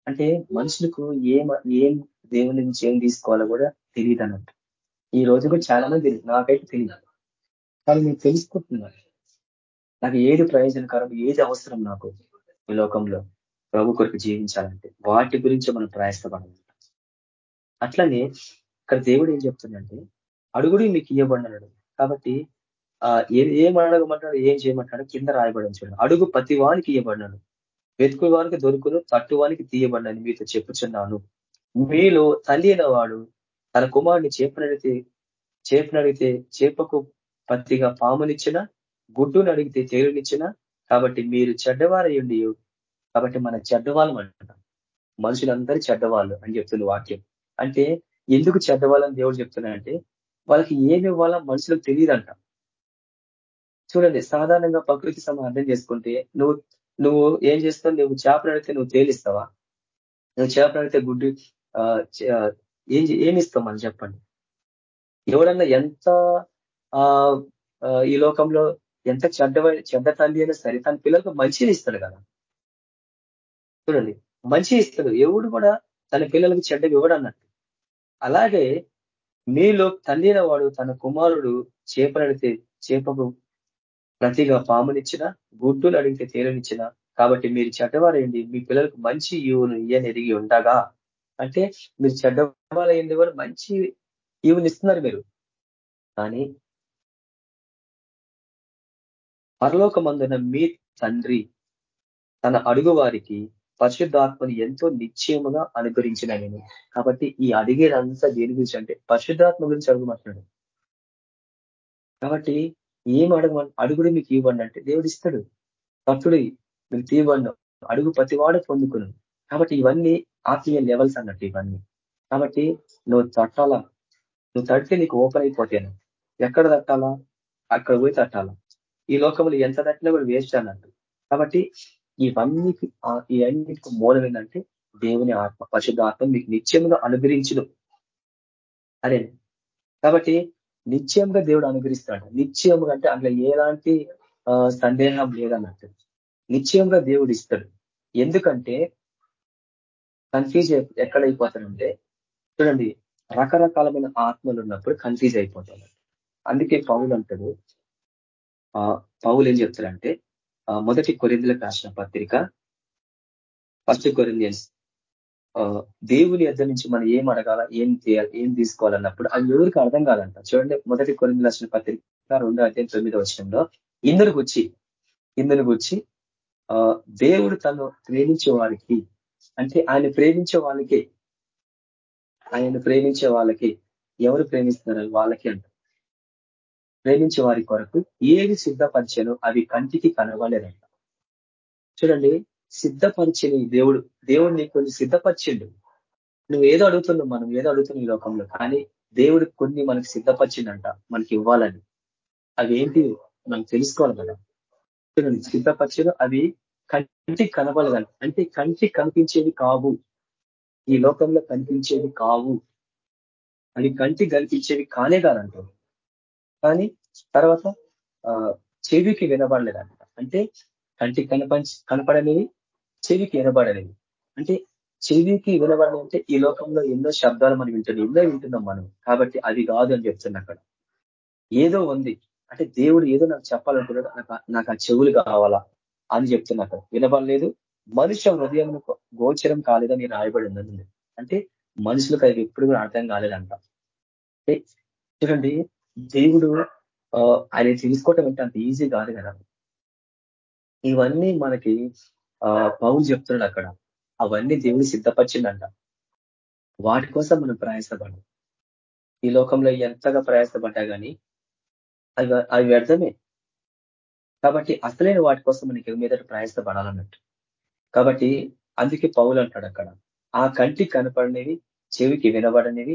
అంటే మనుషులకు ఏం ఏం దేవుని నుంచి ఏం తీసుకోవాలో కూడా తెలియదు అన్నట్టు. ఈ రోజు కూడా చాలా మంది తెలియదు. నాకైతే తెలియదు కానీ నేను తెలుసుకుంటున్నాను నాకు ఏది ప్రయోజనకరం ఏది అవసరం నాకు ఈ లోకంలో? ప్రభు కొరకు జీవించాలంటే వాటి గురించి మనం ప్రయాసపడాలి. అట్లనే ఇక్కడ దేవుడు ఏం చెప్తుందంటే అడుగుడు మీకు ఇవ్వబడినాడు. కాబట్టి ఏం అడగమంటాడు ఏం చేయమంటాడు కింద రాయబడి చూడండి. అడుగు ప్రతి వానికి ఇవ్వబడినాడు వెతుకు వానికి దొరుకును తట్టువానికి తీయబడినని మీతో చెప్పుచున్నాను. మీలో తల్లి వాడు తన కుమారుని చేపనడితే చేపనడిగితే చేపకు పత్తిగా పామునిచ్చిన గుడ్డును అడిగితే తేలునిచ్చిన కాబట్టి మీరు చెడ్డవారయ్యండి కాబట్టి మన చెడ్డవాళ్ళం అంటున్నాం మనుషులందరూ చెడ్డవాళ్ళు అని చెప్తుంది వాక్యం. అంటే ఎందుకు చెడ్డవాళ్ళని దేవుడు చెప్తున్నాడంటే వాళ్ళకి ఏమి ఇవ్వాలో మనుషులకు తెలియదంట. చూడండి సాధారణంగా ప్రకృతి సమయం అర్థం చేసుకుంటే నువ్వు నువ్వు ఏం చేస్తావు? నువ్వు చేపలు అడిగితే నువ్వు తేలిస్తావా నువ్వు చేపలు అడిగితే గుడ్డు ఏం ఏమి ఇస్తావు మనం చెప్పండి? ఎవడన్నా ఎంత ఈ లోకంలో ఎంత చెడ్డ చెడ్డ తల్లి అయినా సరే తన పిల్లలకు మంచిని ఇస్తాడు కదా. చూడండి మంచి ఇస్తాడు. ఎవడు కూడా తన పిల్లలకు చెడ్డ ఇవ్వడన్నట్టు అలాగే మీలో తండ్రిన వాడు తన కుమారుడు చేపలడితే చేపకు ప్రతిగా పామునిచ్చిన గుడ్డులు అడిగితే తేలనిచ్చిన కాబట్టి మీరు చెడ్డవారేయండి మీ పిల్లలకు మంచి ఈవును ఇయ్యనెరిగి ఉండగా. అంటే మీరు చెడ్డవారైంది కూడా మంచి ఈవునిస్తున్నారు మీరు. కానీ పరలోకమందున మీ తండ్రి తన అడుగు వారికి పరిశుద్ధాత్మని ఎంతో నిశ్చయముగా అనుగ్రహించిన నేను. కాబట్టి ఈ అడిగేదంతా దేని గురించి అంటే పరిశుద్ధాత్మ గురించి అడుగుమంటున్నాడు కాబట్టి ఏం అడగమని? అడుగుడు మీకు ఇవ్వండి అంటే దేవుడు ఇస్తాడు భక్తుడు మీకు తీవ్వండి అడుగు ప్రతివాడు పొందుకును. కాబట్టి ఇవన్నీ ఆత్మీయ లెవెల్స్ అన్నట్టు ఇవన్నీ. కాబట్టి నువ్వు తట్టాలా? నువ్వు తడితే నీకు ఓపెన్ అయిపోతాను. ఎక్కడ తట్టాలా? అక్కడ పోయి తట్టాలా? ఈ లోకంలో ఎంత తట్టినా కూడా వేస్ట్ అన్నట్టు. కాబట్టి ఇవన్నీ ఈ అన్నిటికి మూలం ఏంటంటే దేవుని ఆత్మ. పరిశుద్ధ ఆత్మ మీకు నిత్యంగా అనుగ్రహించదు అదే కాబట్టి నిశ్చయంగా దేవుడు అనుగ్రహిస్తాడు. నిశ్చయంగా అంటే అందులో ఎలాంటి సందేహం లేదన్నట్టు. నిశ్చయంగా దేవుడు ఇస్తాడు. ఎందుకంటే కన్ఫ్యూజ్ ఎక్కడైపోతాడంటే చూడండి రకరకాలమైన ఆత్మలు ఉన్నప్పుడు కన్ఫ్యూజ్ అయిపోతాడు. అందుకే పౌలు అంటాడు పౌలు ఏం చెప్తాడంటే మొదటి కొరిందులకు రాసిన పత్రిక ఫస్ట్ కొరిందియన్స్ దేవుని ఎద్ద నుంచి మనం ఏం అడగాల ఏం చేయాలి ఏం తీసుకోవాలన్నప్పుడు అది ఎవరికి అర్థం కాదంట. చూడండి మొదటి కొరింది లక్షల పత్రిక రెండు అధ్యాయం తొమ్మిదో వచ్చంలో ఇందుకు వచ్చి ఇందుకు వచ్చి దేవుడు తను ప్రేమించే వారికి అంటే ఆయన ప్రేమించే వాళ్ళకి ఆయన ప్రేమించే వాళ్ళకి ఎవరు ప్రేమిస్తున్నారు వాళ్ళకి అంట. ప్రేమించే వారి కొరకు ఏవి సిద్ధపరిచానో అవి కంటికి కనవలేదంట చూడండి సిద్ధపరిచని దేవుడు దేవుడు నీకు కొన్ని సిద్ధపరిచిండు. నువ్వు ఏదో అడుగుతున్నావు మనం ఏదో అడుగుతున్నావు ఈ లోకంలో కానీ దేవుడు కొన్ని మనకి సిద్ధపరిచిండంట మనకి ఇవ్వాలని. అవి ఏంటి? మనం తెలుసుకోవాలి కదా. సిద్ధపరిచిన అవి కంటికి కనబడదంట అంటే కంటికి కనిపించేవి కావు. ఈ లోకంలో కనిపించేవి కావు. అవి కంటికి కనిపించేవి కానే కాదంటారు కానీ తర్వాత చెవికి వినబడలేదంట. అంటే కంటికి కనపంచి కనపడనివి చెవికి వినబడనివి అంటే చెవికి వినబడని అంటే ఈ లోకంలో ఎన్నో శబ్దాలు మనం వింటున్నాం ఎన్నో వింటున్నాం మనం. కాబట్టి అది కాదు అని చెప్తున్నా అక్కడ. ఏదో ఉంది. అంటే దేవుడు ఏదో నాకు చెప్పాలనుకున్నాడు నాకు ఆ చెవులు కావాలా అని చెప్తున్నా అక్కడ. వినబడలేదు. మనుష్య హృదయం గోచరం కాలేదని రాయబడి ఉందని అంటే మనుషులకు అది ఎప్పుడు కూడా అర్థం కాలేదంట. చూడండి దేవుడు ఆయన తెలుసుకోవటం అంటే అంత ఈజీ కాదు కదా. ఇవన్నీ మనకి పౌలు చెప్తున్నాడు అక్కడ. అవన్నీ దేవుడు సిద్ధపరిచిందంట వాటి కోసం మనం ప్రయాసపడ్డాం ఈ లోకంలో ఎంతగా ప్రయాసపడ్డా కానీ అవి అవి వ్యర్థమే. కాబట్టి అసలైన వాటి కోసం మనకి మీద ప్రయాసపడాలన్నట్టు. కాబట్టి అందుకే పౌలు అంటాడు అక్కడ ఆ కంటికి కనపడినవి చెవికి వినబడనివి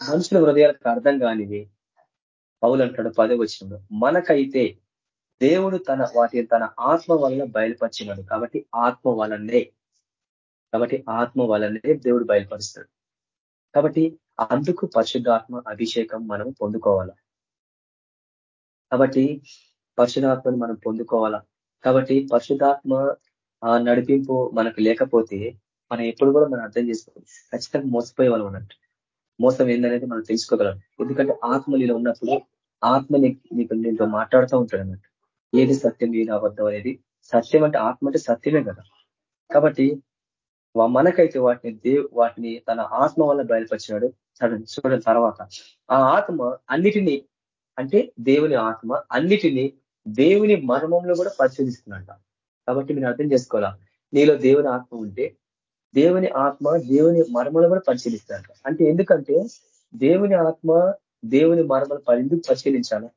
మనుషుల హృదయాలకు అర్థం కానివి. పౌలు అంటాడు పదే వచ్చినప్పుడు మనకైతే దేవుడు తన వాటిని తన ఆత్మ వలన బయలుపరిచినాడు కాబట్టి ఆత్మ వలనే. కాబట్టి ఆత్మ వలనే దేవుడు బయలుపరుస్తాడు. కాబట్టి అందుకు పరిశుద్ధాత్మ అభిషేకం మనం పొందుకోవాలా. కాబట్టి పరిశుధాత్మను మనం పొందుకోవాలా. కాబట్టి పరిశుధాత్మ నడిపింపు మనకు లేకపోతే మనం ఎప్పుడు కూడా మనం అర్థం చేసుకోవాలి ఖచ్చితంగా మోసపోయే వాళ్ళు ఉన్నట్టు మోసం ఏందనేది మనం తెలుసుకోగలం. ఎందుకంటే ఆత్మ నీలో ఉన్నప్పుడు ఆత్మ నీకు నీతో మాట్లాడుతూ ఉంటాడు అన్నట్టు. ఏది సత్యం ఏది అబద్ధం అనేది సత్యం అంటే ఆత్మ అంటే సత్యమే కదా. కాబట్టి మనకైతే వాటిని దేవ్ వాటిని తన ఆత్మ వల్ల బయలుపరిచినాడు చూడండి చూడడం తర్వాత. ఆ ఆత్మ అన్నిటినీ అంటే దేవుని ఆత్మ అన్నిటినీ దేవుని మర్మంలో కూడా పరిశీలిస్తున్నట కాబట్టి మీరు అర్థం చేసుకోవాలా? నీలో దేవుని ఆత్మ ఉంటే దేవుని ఆత్మ దేవుని మర్మలు కూడా పరిశీలిస్తాడు అంటే ఎందుకంటే దేవుని ఆత్మ దేవుని మర్మలు ఎందుకు పరిశీలించాలి?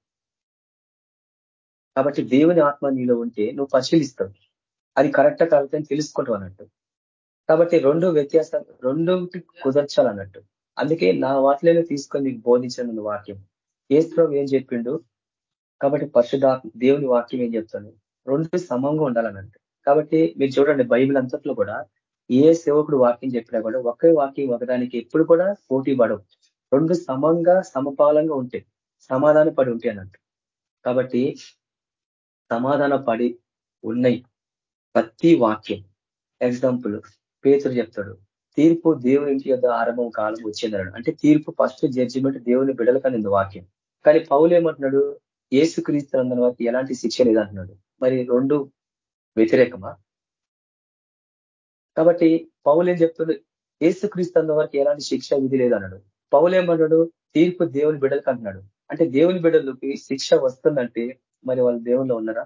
కాబట్టి దేవుని ఆత్మ నీలో ఉంటే నువ్వు పరిశీలిస్తావు. అది కరెక్టా కరెక్ట్ అని తెలుసుకుంటావు అన్నట్టు. కాబట్టి రెండు వ్యత్యాసం రెండు కుదర్చాలన్నట్టు. అందుకే నా వాటిలో తీసుకొని నీకు బోధించిన వాక్యం. ఏస్త్రం ఏం చెప్పిండు? కాబట్టి పరిశుధాత్మ దేవుని వాక్యం ఏం చెప్తాను రెండు సమంగా ఉండాలన్నట్టు. కాబట్టి మీరు చూడండి బైబిల్ అంతట్లో కూడా ఏ సేవకుడు వాక్యం చెప్పినా కూడా ఒకే వాక్యం ఒకదానికి ఎప్పుడు కూడా పోటీ పడవు. రెండు సమంగా సమపాలంగా ఉంటాయి సమాధాన పడి ఉంటాయి అన్నట్టు. కాబట్టి సమాధాన పడి ఉన్నాయి ప్రతి వాక్యం. ఎగ్జాంపుల్ పేతులు చెప్తాడు తీర్పు దేవుని ఇంటి యొక్క ఆరంభం కాలం వచ్చిందన్నాడు. అంటే తీర్పు ఫస్ట్ జడ్జిమెంట్ దేవుని బిడల కానీ వాక్యం. కానీ పౌలు ఏమంటున్నాడు? ఏసు క్రీస్తు అందరి వారికి ఎలాంటి శిక్ష లేదంటున్నాడు. మరి రెండు వ్యతిరేకమా? కాబట్టి పౌలు ఏం చెప్తుంది ఏసుక్రీస్తు అన్న వారికి ఎలాంటి శిక్ష విధి లేదన్నాడు. పౌలు ఏమన్నాడు తీర్పు దేవుని బిడలకు అంటున్నాడు. అంటే దేవుని బిడ్డలకి శిక్ష వస్తుందంటే మరి వాళ్ళు దేవుళ్ళు ఉన్నారా?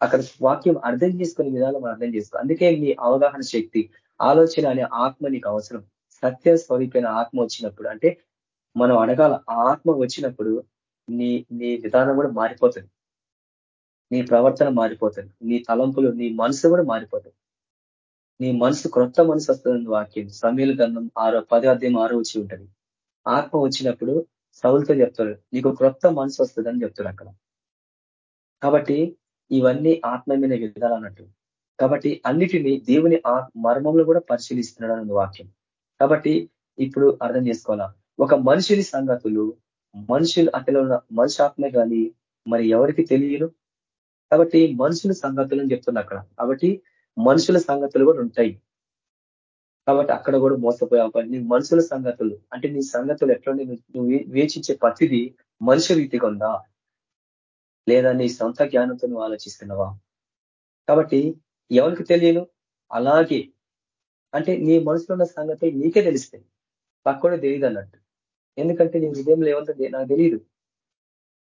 అక్కడ వాక్యం అర్థం చేసుకునే విధానం అర్థం చేసుకో. అందుకే మీ అవగాహన శక్తి ఆలోచన అనే ఆత్మ నీకు అవసరం. సత్య స్వరూపైన ఆత్మ వచ్చినప్పుడు అంటే మనం అడగాల ఆత్మ వచ్చినప్పుడు నీ నీ విధానం కూడా మారిపోతుంది. నీ ప్రవర్తన మారిపోతుంది. నీ తలంపులు నీ మనసు కూడా మారిపోతుంది. నీ మనసు క్రొత్త మనసు వస్తుంది వాక్యం. సమీల గంధం ఆరో పది అధ్యాయం ఆరో వచ్చి ఉంటుంది. ఆత్మ వచ్చినప్పుడు సౌలతో చెప్తాడు నీకు క్రొత్త మనసు వస్తుందని చెప్తాడు అక్కడ. కాబట్టి ఇవన్నీ ఆత్మీయమైన విధాలు అన్నట్టు. కాబట్టి అన్నిటినీ దేవుని మర్మంలో కూడా పరిశీలిస్తున్నాడు అన్న వాక్యం. కాబట్టి ఇప్పుడు అర్థం చేసుకోవాలా? ఒక మనుషుని సంగతులు మనుషులు అతలో మనిషి ఆత్మే కానీ మరి ఎవరికి తెలియదు? కాబట్టి మనుషుల సంగతులు అని చెప్తున్నా అక్కడ. కాబట్టి మనుషుల సంగతులు కూడా ఉంటాయి. కాబట్టి అక్కడ కూడా మోసపోయే అవకాశం నీ మనుషుల సంగతులు అంటే నీ సంగతులు ఎట్లా నువ్వు వేచించే ప్రతిదీ మనుషు రీతిగా ఉందా? లేదా నీ సొంత జ్ఞానంతో నువ్వు ఆలోచిస్తున్నావా? కాబట్టి ఎవరికి తెలియను? అలాగే అంటే నీ మనసులో ఉన్న సంగతి నీకే తెలుస్తుంది పక్కడే తెలియదు అన్నట్టు. ఎందుకంటే నీ హృదయంలో ఏమంటే నాకు తెలియదు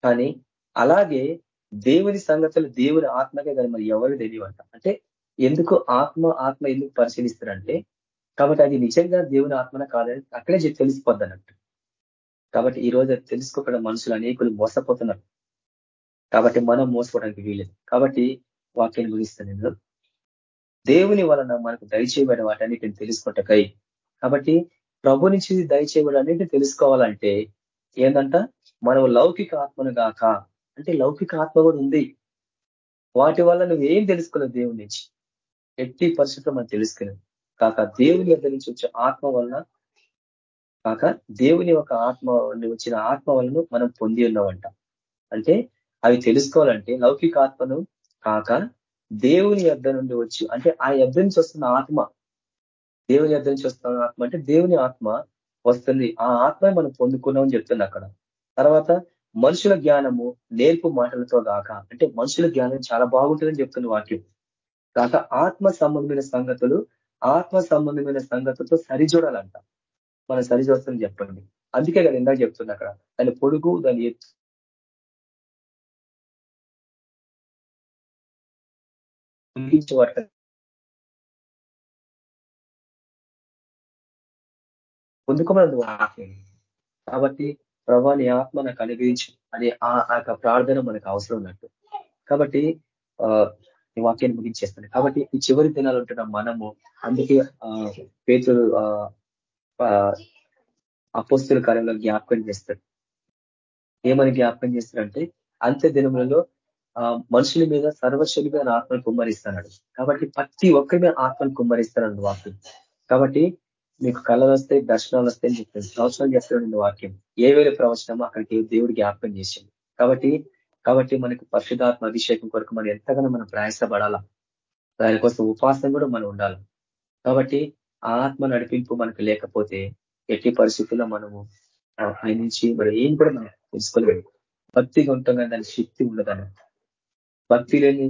కానీ అలాగే దేవుని సంగతులు దేవుని ఆత్మకే కానీ మరి ఎవరు తెలియవంట? అంటే ఎందుకు ఆత్మ ఆత్మ ఎందుకు పరిశీలిస్తారంటే కాబట్టి అది నిజంగా దేవుని ఆత్మన కాదని అక్కడే తెలిసిపోద్ది అన్నట్టు కాబట్టి ఈ రోజు తెలుసుకోకుండా మనుషులు అనేకులు మోసపోతున్నారు. కాబట్టి మనం మోసపోవడానికి వీలేదు కాబట్టి వాక్యాన్ని ముగిస్తాను నేను. దేవుని వలన మనకు దయచేయబడిన వాటన్నిటిని తెలుసుకుంటకై కాబట్టి ప్రభు నుంచి దయచేయబడి అన్నింటిని తెలుసుకోవాలంటే ఏంటంట మనం లౌకిక ఆత్మను గాక. అంటే లౌకిక ఆత్మ కూడా ఉంది. వాటి వల్ల నువ్వు ఏం తెలుసుకోలేవు దేవుని నుంచి? ఎట్టి పరిస్థితుల్లో మనం తెలుసుకునేది కాక దేవుని దగ్గర నుంచి వచ్చే ఆత్మ వలన కాక దేవుని ఒక ఆత్మ వచ్చిన ఆత్మ వలన మనం పొంది ఉన్నామంట. అంటే అవి తెలుసుకోవాలంటే లౌకిక ఆత్మను కాక దేవుని యొద్ధ నుండి వచ్చి అంటే ఆ యొద్ధ నుంచి వస్తున్న ఆత్మ దేవుని యొద్ధ నుంచి వస్తున్న ఆత్మ అంటే దేవుని ఆత్మ వస్తుంది. ఆ ఆత్మ మనం పొందుకున్నామని చెప్తుంది అక్కడ. తర్వాత మనుషుల జ్ఞానము నేర్పు మాటలతో కాక అంటే మనుషుల జ్ఞానం చాలా బాగుంటుందని చెప్తున్న వాక్యం. కాక ఆత్మ సంబంధమైన సంగతులు ఆత్మ సంబంధమైన సంగతులతో సరిజోడాలంట. మనం సరిచూస్తుందని చెప్పండి. అందుకే కదా ఇందాక చెప్తుంది అక్కడ. దాని పొడుగు దాని ఎత్తు Mm. పొందుకోమన్నది కాబట్టి ప్రభాని ఆత్మ నాకు అనుగ్రహించి అనే ఆ యొక్క ప్రార్థన మనకు అవసరం ఉన్నట్టు. కాబట్టి ఈ వాక్యాన్ని ముగించేస్తాను. కాబట్టి ఈ చివరి దినాలు ఉంటున్న మనము అందుకే పేతులు అపోస్తుల కార్యంలో జ్ఞాపకం చేస్తాడు ఏమని జ్ఞాపకం చేస్తాడంటే అంత్య దినములలో మనుషుల మీద సర్వశుల మీద ఆత్మను కుమ్మరిస్తాడు. కాబట్టి ప్రతి ఒక్కరి మీద ఆత్మను కుమ్మరిస్తాడు వాక్యం. కాబట్టి మీకు కళలు వస్తాయి దర్శనాలు వస్తాయని చెప్తాను సంవత్సరాలు చేస్తాడు వాక్యం. ఏ వేళ ప్రవచనమో అక్కడికి దేవుడు జ్ఞాపకం చేసింది కాబట్టి కాబట్టి మనకు పరిశుధాత్మ అభిషేకం కొరకు మనం ఎంతగానో మనం ప్రయాసపడాలా? దానికోసం ఉపాసన కూడా మనం ఉండాలి? కాబట్టి ఆత్మ నడిపింపు మనకు లేకపోతే ఎట్టి పరిస్థితుల్లో మనము ఆయన నుంచి మరి ఏం కూడా మనం తెలుసుకోలేము. భక్తిగా ఉంటాం కానీ దాని శక్తి ఉండదని భక్తి లేని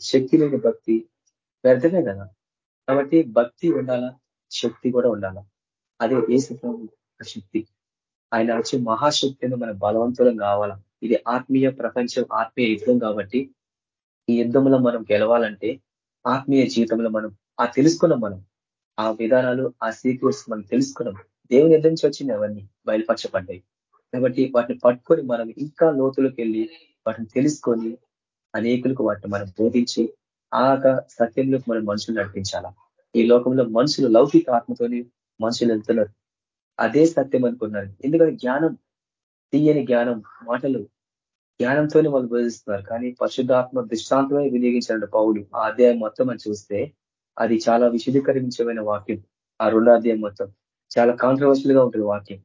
శక్తి లేని భక్తి వ్యర్థమే కదా? కాబట్టి భక్తి ఉండాలా? శక్తి కూడా ఉండాలా? అదే ఏ శక్తి. ఆయన వచ్చి మహాశక్తిని మన బలవంతులం కావాలా? ఇది ఆత్మీయ ప్రపంచం ఆత్మీయ యుద్ధం కాబట్టి ఈ యుద్ధంలో మనం గెలవాలంటే ఆత్మీయ జీవితంలో మనం ఆ తెలుసుకున్నాం మనం. ఆ విధానాలు ఆ సీక్రెట్స్ మనం తెలుసుకున్నాం. దేవుని యుద్ధం నుంచి వచ్చింది అవన్నీ బయలుపరచబడ్డాయి. కాబట్టి వాటిని పట్టుకొని మనం ఇంకా లోతులకు వెళ్ళి వాటిని తెలుసుకొని అనేకులకు వాటిని మనం బోధించి ఆ సత్యంలోకి మనం మనుషులు నడిపించాలా? ఈ లోకంలో మనుషులు లౌకిక ఆత్మతోని మనుషులు వెళ్తున్నారు. అదే సత్యం అనుకున్నారు ఎందుకంటే జ్ఞానం తీయని జ్ఞానం మాటలు జ్ఞానంతోనే వాళ్ళు బోధిస్తున్నారు. కానీ పరిశుద్ధాత్మ దృష్టాంతమే వినియోగించాలంటే పౌలు. ఆ అధ్యాయం మొత్తం అని చూస్తే అది చాలా విశదీకరించమైన వాక్యం. ఆ రెండో అధ్యాయం మొత్తం చాలా కాంట్రవర్షియల్గా ఉంటుంది వాక్యం.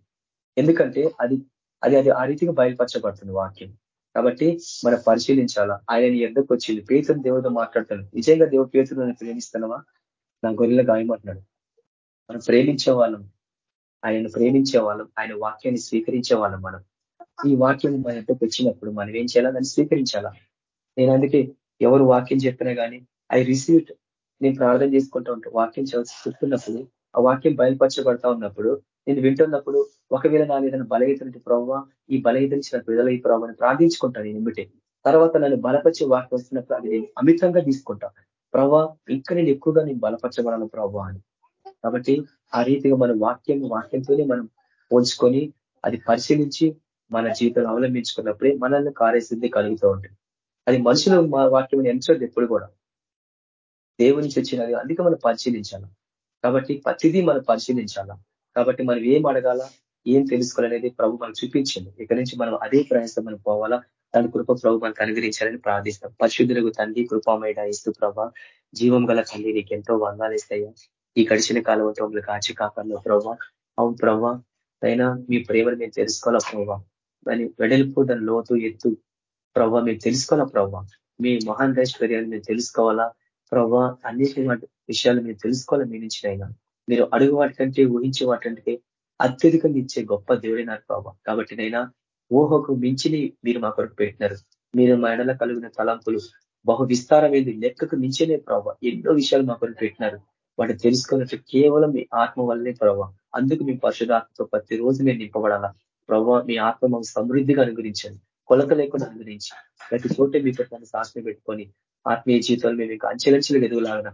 ఎందుకంటే అది అది అది ఆ రీతిగా బయలుపరచబడుతుంది వాక్యం. కాబట్టి మనం పరిశీలించాలా? ఆయన ఎద్దకు వచ్చింది పేతుడు దేవుడితో మాట్లాడుతాను నిజంగా దేవుడు పేతుడు నన్ను ప్రేమిస్తున్నావా నా గొర్రెల గాయమంటున్నాడు మనం ప్రేమించే వాళ్ళం. ఆయనను ప్రేమించే వాళ్ళం. ఆయన వాక్యాన్ని స్వీకరించే వాళ్ళం మనం. ఈ వాక్యం మన ఎద్దకు వచ్చినప్పుడు మనం ఏం చేయాలా? దాన్ని స్వీకరించాలా? నేను అందుకే ఎవరు వాక్యం చెప్పినా కానీ ఐ రిసీవ్డ్. నేను ప్రార్థన చేసుకుంటూ ఉంటాను వాక్యం చెప్తున్నప్పుడు ఆ వాక్యం బయలుపరచబడతా ఉన్నప్పుడు నేను వింటున్నప్పుడు ఒకవేళ నా మీద బలహీతంటే ప్రవ్వ ఈ బలహీతించిన నాకు ప్రభావని ప్రార్థించుకుంటాను నేను ఇమిటే తర్వాత నన్ను బలపరిచే వాక్యం వస్తున్నప్పుడు అది నేను అమితంగా తీసుకుంటాను ప్రవ్వా ఇంకా నేను ఎక్కువగా నేను బలపరచబడాలి ప్రవ్వా అని. కాబట్టి ఆ రీతిగా మన వాక్యం వాక్యంతోనే మనం పోల్చుకొని అది పరిశీలించి మన జీవితంలో అవలంబించుకున్నప్పుడే మనల్ని కార్యసిద్ధి కలుగుతూ ఉంటుంది. అది మనుషుల మా వాక్యం ఎంచదు ఎప్పుడు కూడా. దేవుని వచ్చినది అందుకే మనం పరిశీలించాలా. కాబట్టి ప్రతిదీ మనం పరిశీలించాలా. కాబట్టి మనం ఏం అడగాల? ఏం తెలుసుకోవాలనేది ప్రభు మనం చూపించింది. ఇక్కడి నుంచి మనం అదే ప్రయాసం మనం పోవాలా? తన కృప ప్రభు మనకు అనుగ్రహించాలని ప్రార్థిస్తాం పరిశుద్ధులకు తండ్రి కృపమైన ఇస్తూ ప్రభ జీవం గల తల్లి నీకు ఎంతో వందాలిస్తాయా ఈ గడిచిన కాలం మమ్మల్ని కాచి కాపాడలో ప్రభా. అవును ప్రభా. అయినా మీ ప్రేమను మేము తెలుసుకోవాలా ప్రభా? దాని వెడల్పు దాని లోతు ఎత్తు ప్రభావ మేము తెలుసుకోవాలా ప్రభావ మీ మహాన్ ఐశ్వర్యాన్ని మేము తెలుసుకోవాలా? ప్రభావ అన్నిటి విషయాలు మేము తెలుసుకోవాలా మీ నుంచి అయినా? మీరు అడుగు వాటికంటే ఊహించే వాటికంటే అత్యధికంగా ఇచ్చే గొప్ప దేవుడైనారు ప్రభావ కాబట్టి నైనా ఊహకు మించిని మీరు మా కొరకు పెట్టినారు. మీరు మా ఎడల కలిగిన తలంపులు బహు విస్తారమైంది. లెక్కకు మించినే ప్రభావ ఎన్నో విషయాలు మా కొరకు పెట్టినారు. వాటిని తెలుసుకున్నట్టు కేవలం మీ ఆత్మ వల్లనే ప్రభావ అందుకు మీ పరిశుధాత్మతో ప్రతిరోజు మేము నింపబడాలా? ప్రభావ మీ ఆత్మ మాకు సమృద్ధిగా అనుగ్రహించండి. కొలత లేకుండా అనుగ్రహించి ప్రతి చోటే మీ పెట్టడానికి సాక్షి పెట్టుకొని ఆత్మీయ జీవితాలు మేము మీకు అంచెలంచెలు ఎదుగులాగడం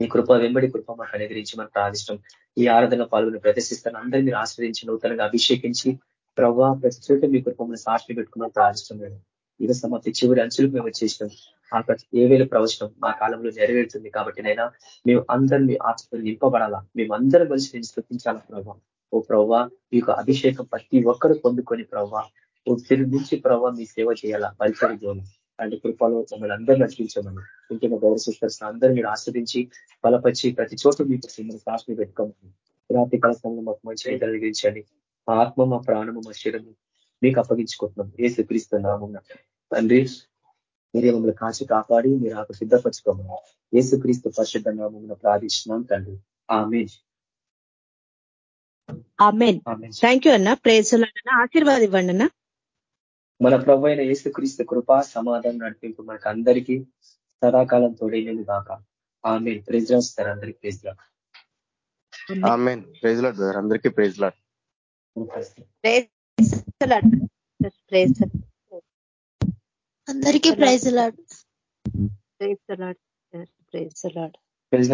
మీ కృప వెంబడి కృప మాకు అనుగ్రహించి మనకు ప్రాదిష్టం. ఈ ఆరాధన పాల్గొని ప్రదర్శిస్తాను. అందరినీ మీరు ఆశ్రయించి నూతనంగా అభిషేకించి ప్రభావ ప్రతి చోట మీ కృపమని సాక్షి పెట్టుకున్న ప్రాదిష్టం లేదు ఇక సమాప్తి చివరి అంచులకు మేము వచ్చేసినాం. ఆ ఏ వేల ప్రవచనం మా కాలంలో నెరవేరుతుంది కాబట్టి నైనా మేము అందరం మీ ఆత్మలు నింపబడాలా? మేము కలిసి నేను స్థుతించాలా ప్రభావ ఓ ప్రవ్వా మీకు అభిషేకం ప్రతి ఒక్కరు పొందుకొని ప్రవ్వా. ఓ తిరిగి నుంచి ప్రవ్వా మీ సేవ చేయాలా? పరిచయం అంటే కృపలో మమ్మల్ని అందరూ నడిపించమని ఇంటిన గౌరవ సిస్టర్స్ అందరూ మీరు ఆస్వాదించి బలపరిచి ప్రతి చోట మీకు మిమ్మల్ని సాక్షి పెట్టుకోమని రాత్రి కాల సమయంలో మాకు మంచి కలిగించండి. మా ఆత్మ మా ప్రాణము మా శరీరము మీకు అప్పగించుకుంటున్నాం. ఏ స్వీకరిస్తున్నాము తండ్రి మీరే మమ్మల్ని కాచి కాపాడి మీరు ఆకు సిద్ధపరచుకోమని. ఏసుక్రీస్తు పరిశుద్ధ నామం ప్రార్థిస్తున్నాం తండ్రి. ఆమె థ్యాంక్ యూ అన్న. ప్రేజ్ ఆశీర్వాదం ఇవ్వండి అన్న. మన ప్రభు అయిన యేసుక్రీస్తు కృపా సమాధానం నడిపింపు మనకు అందరికీ సదాకాలం తోడైనది కాక ఆమె ప్రైజ్ రాస్తారు అందరికి ప్రైజ్ లా ప్రైజ్ లాడ్ అందరికీ ప్రైజ్ లాడ్. అందరికీ praise Lord. Praise Lord. Praise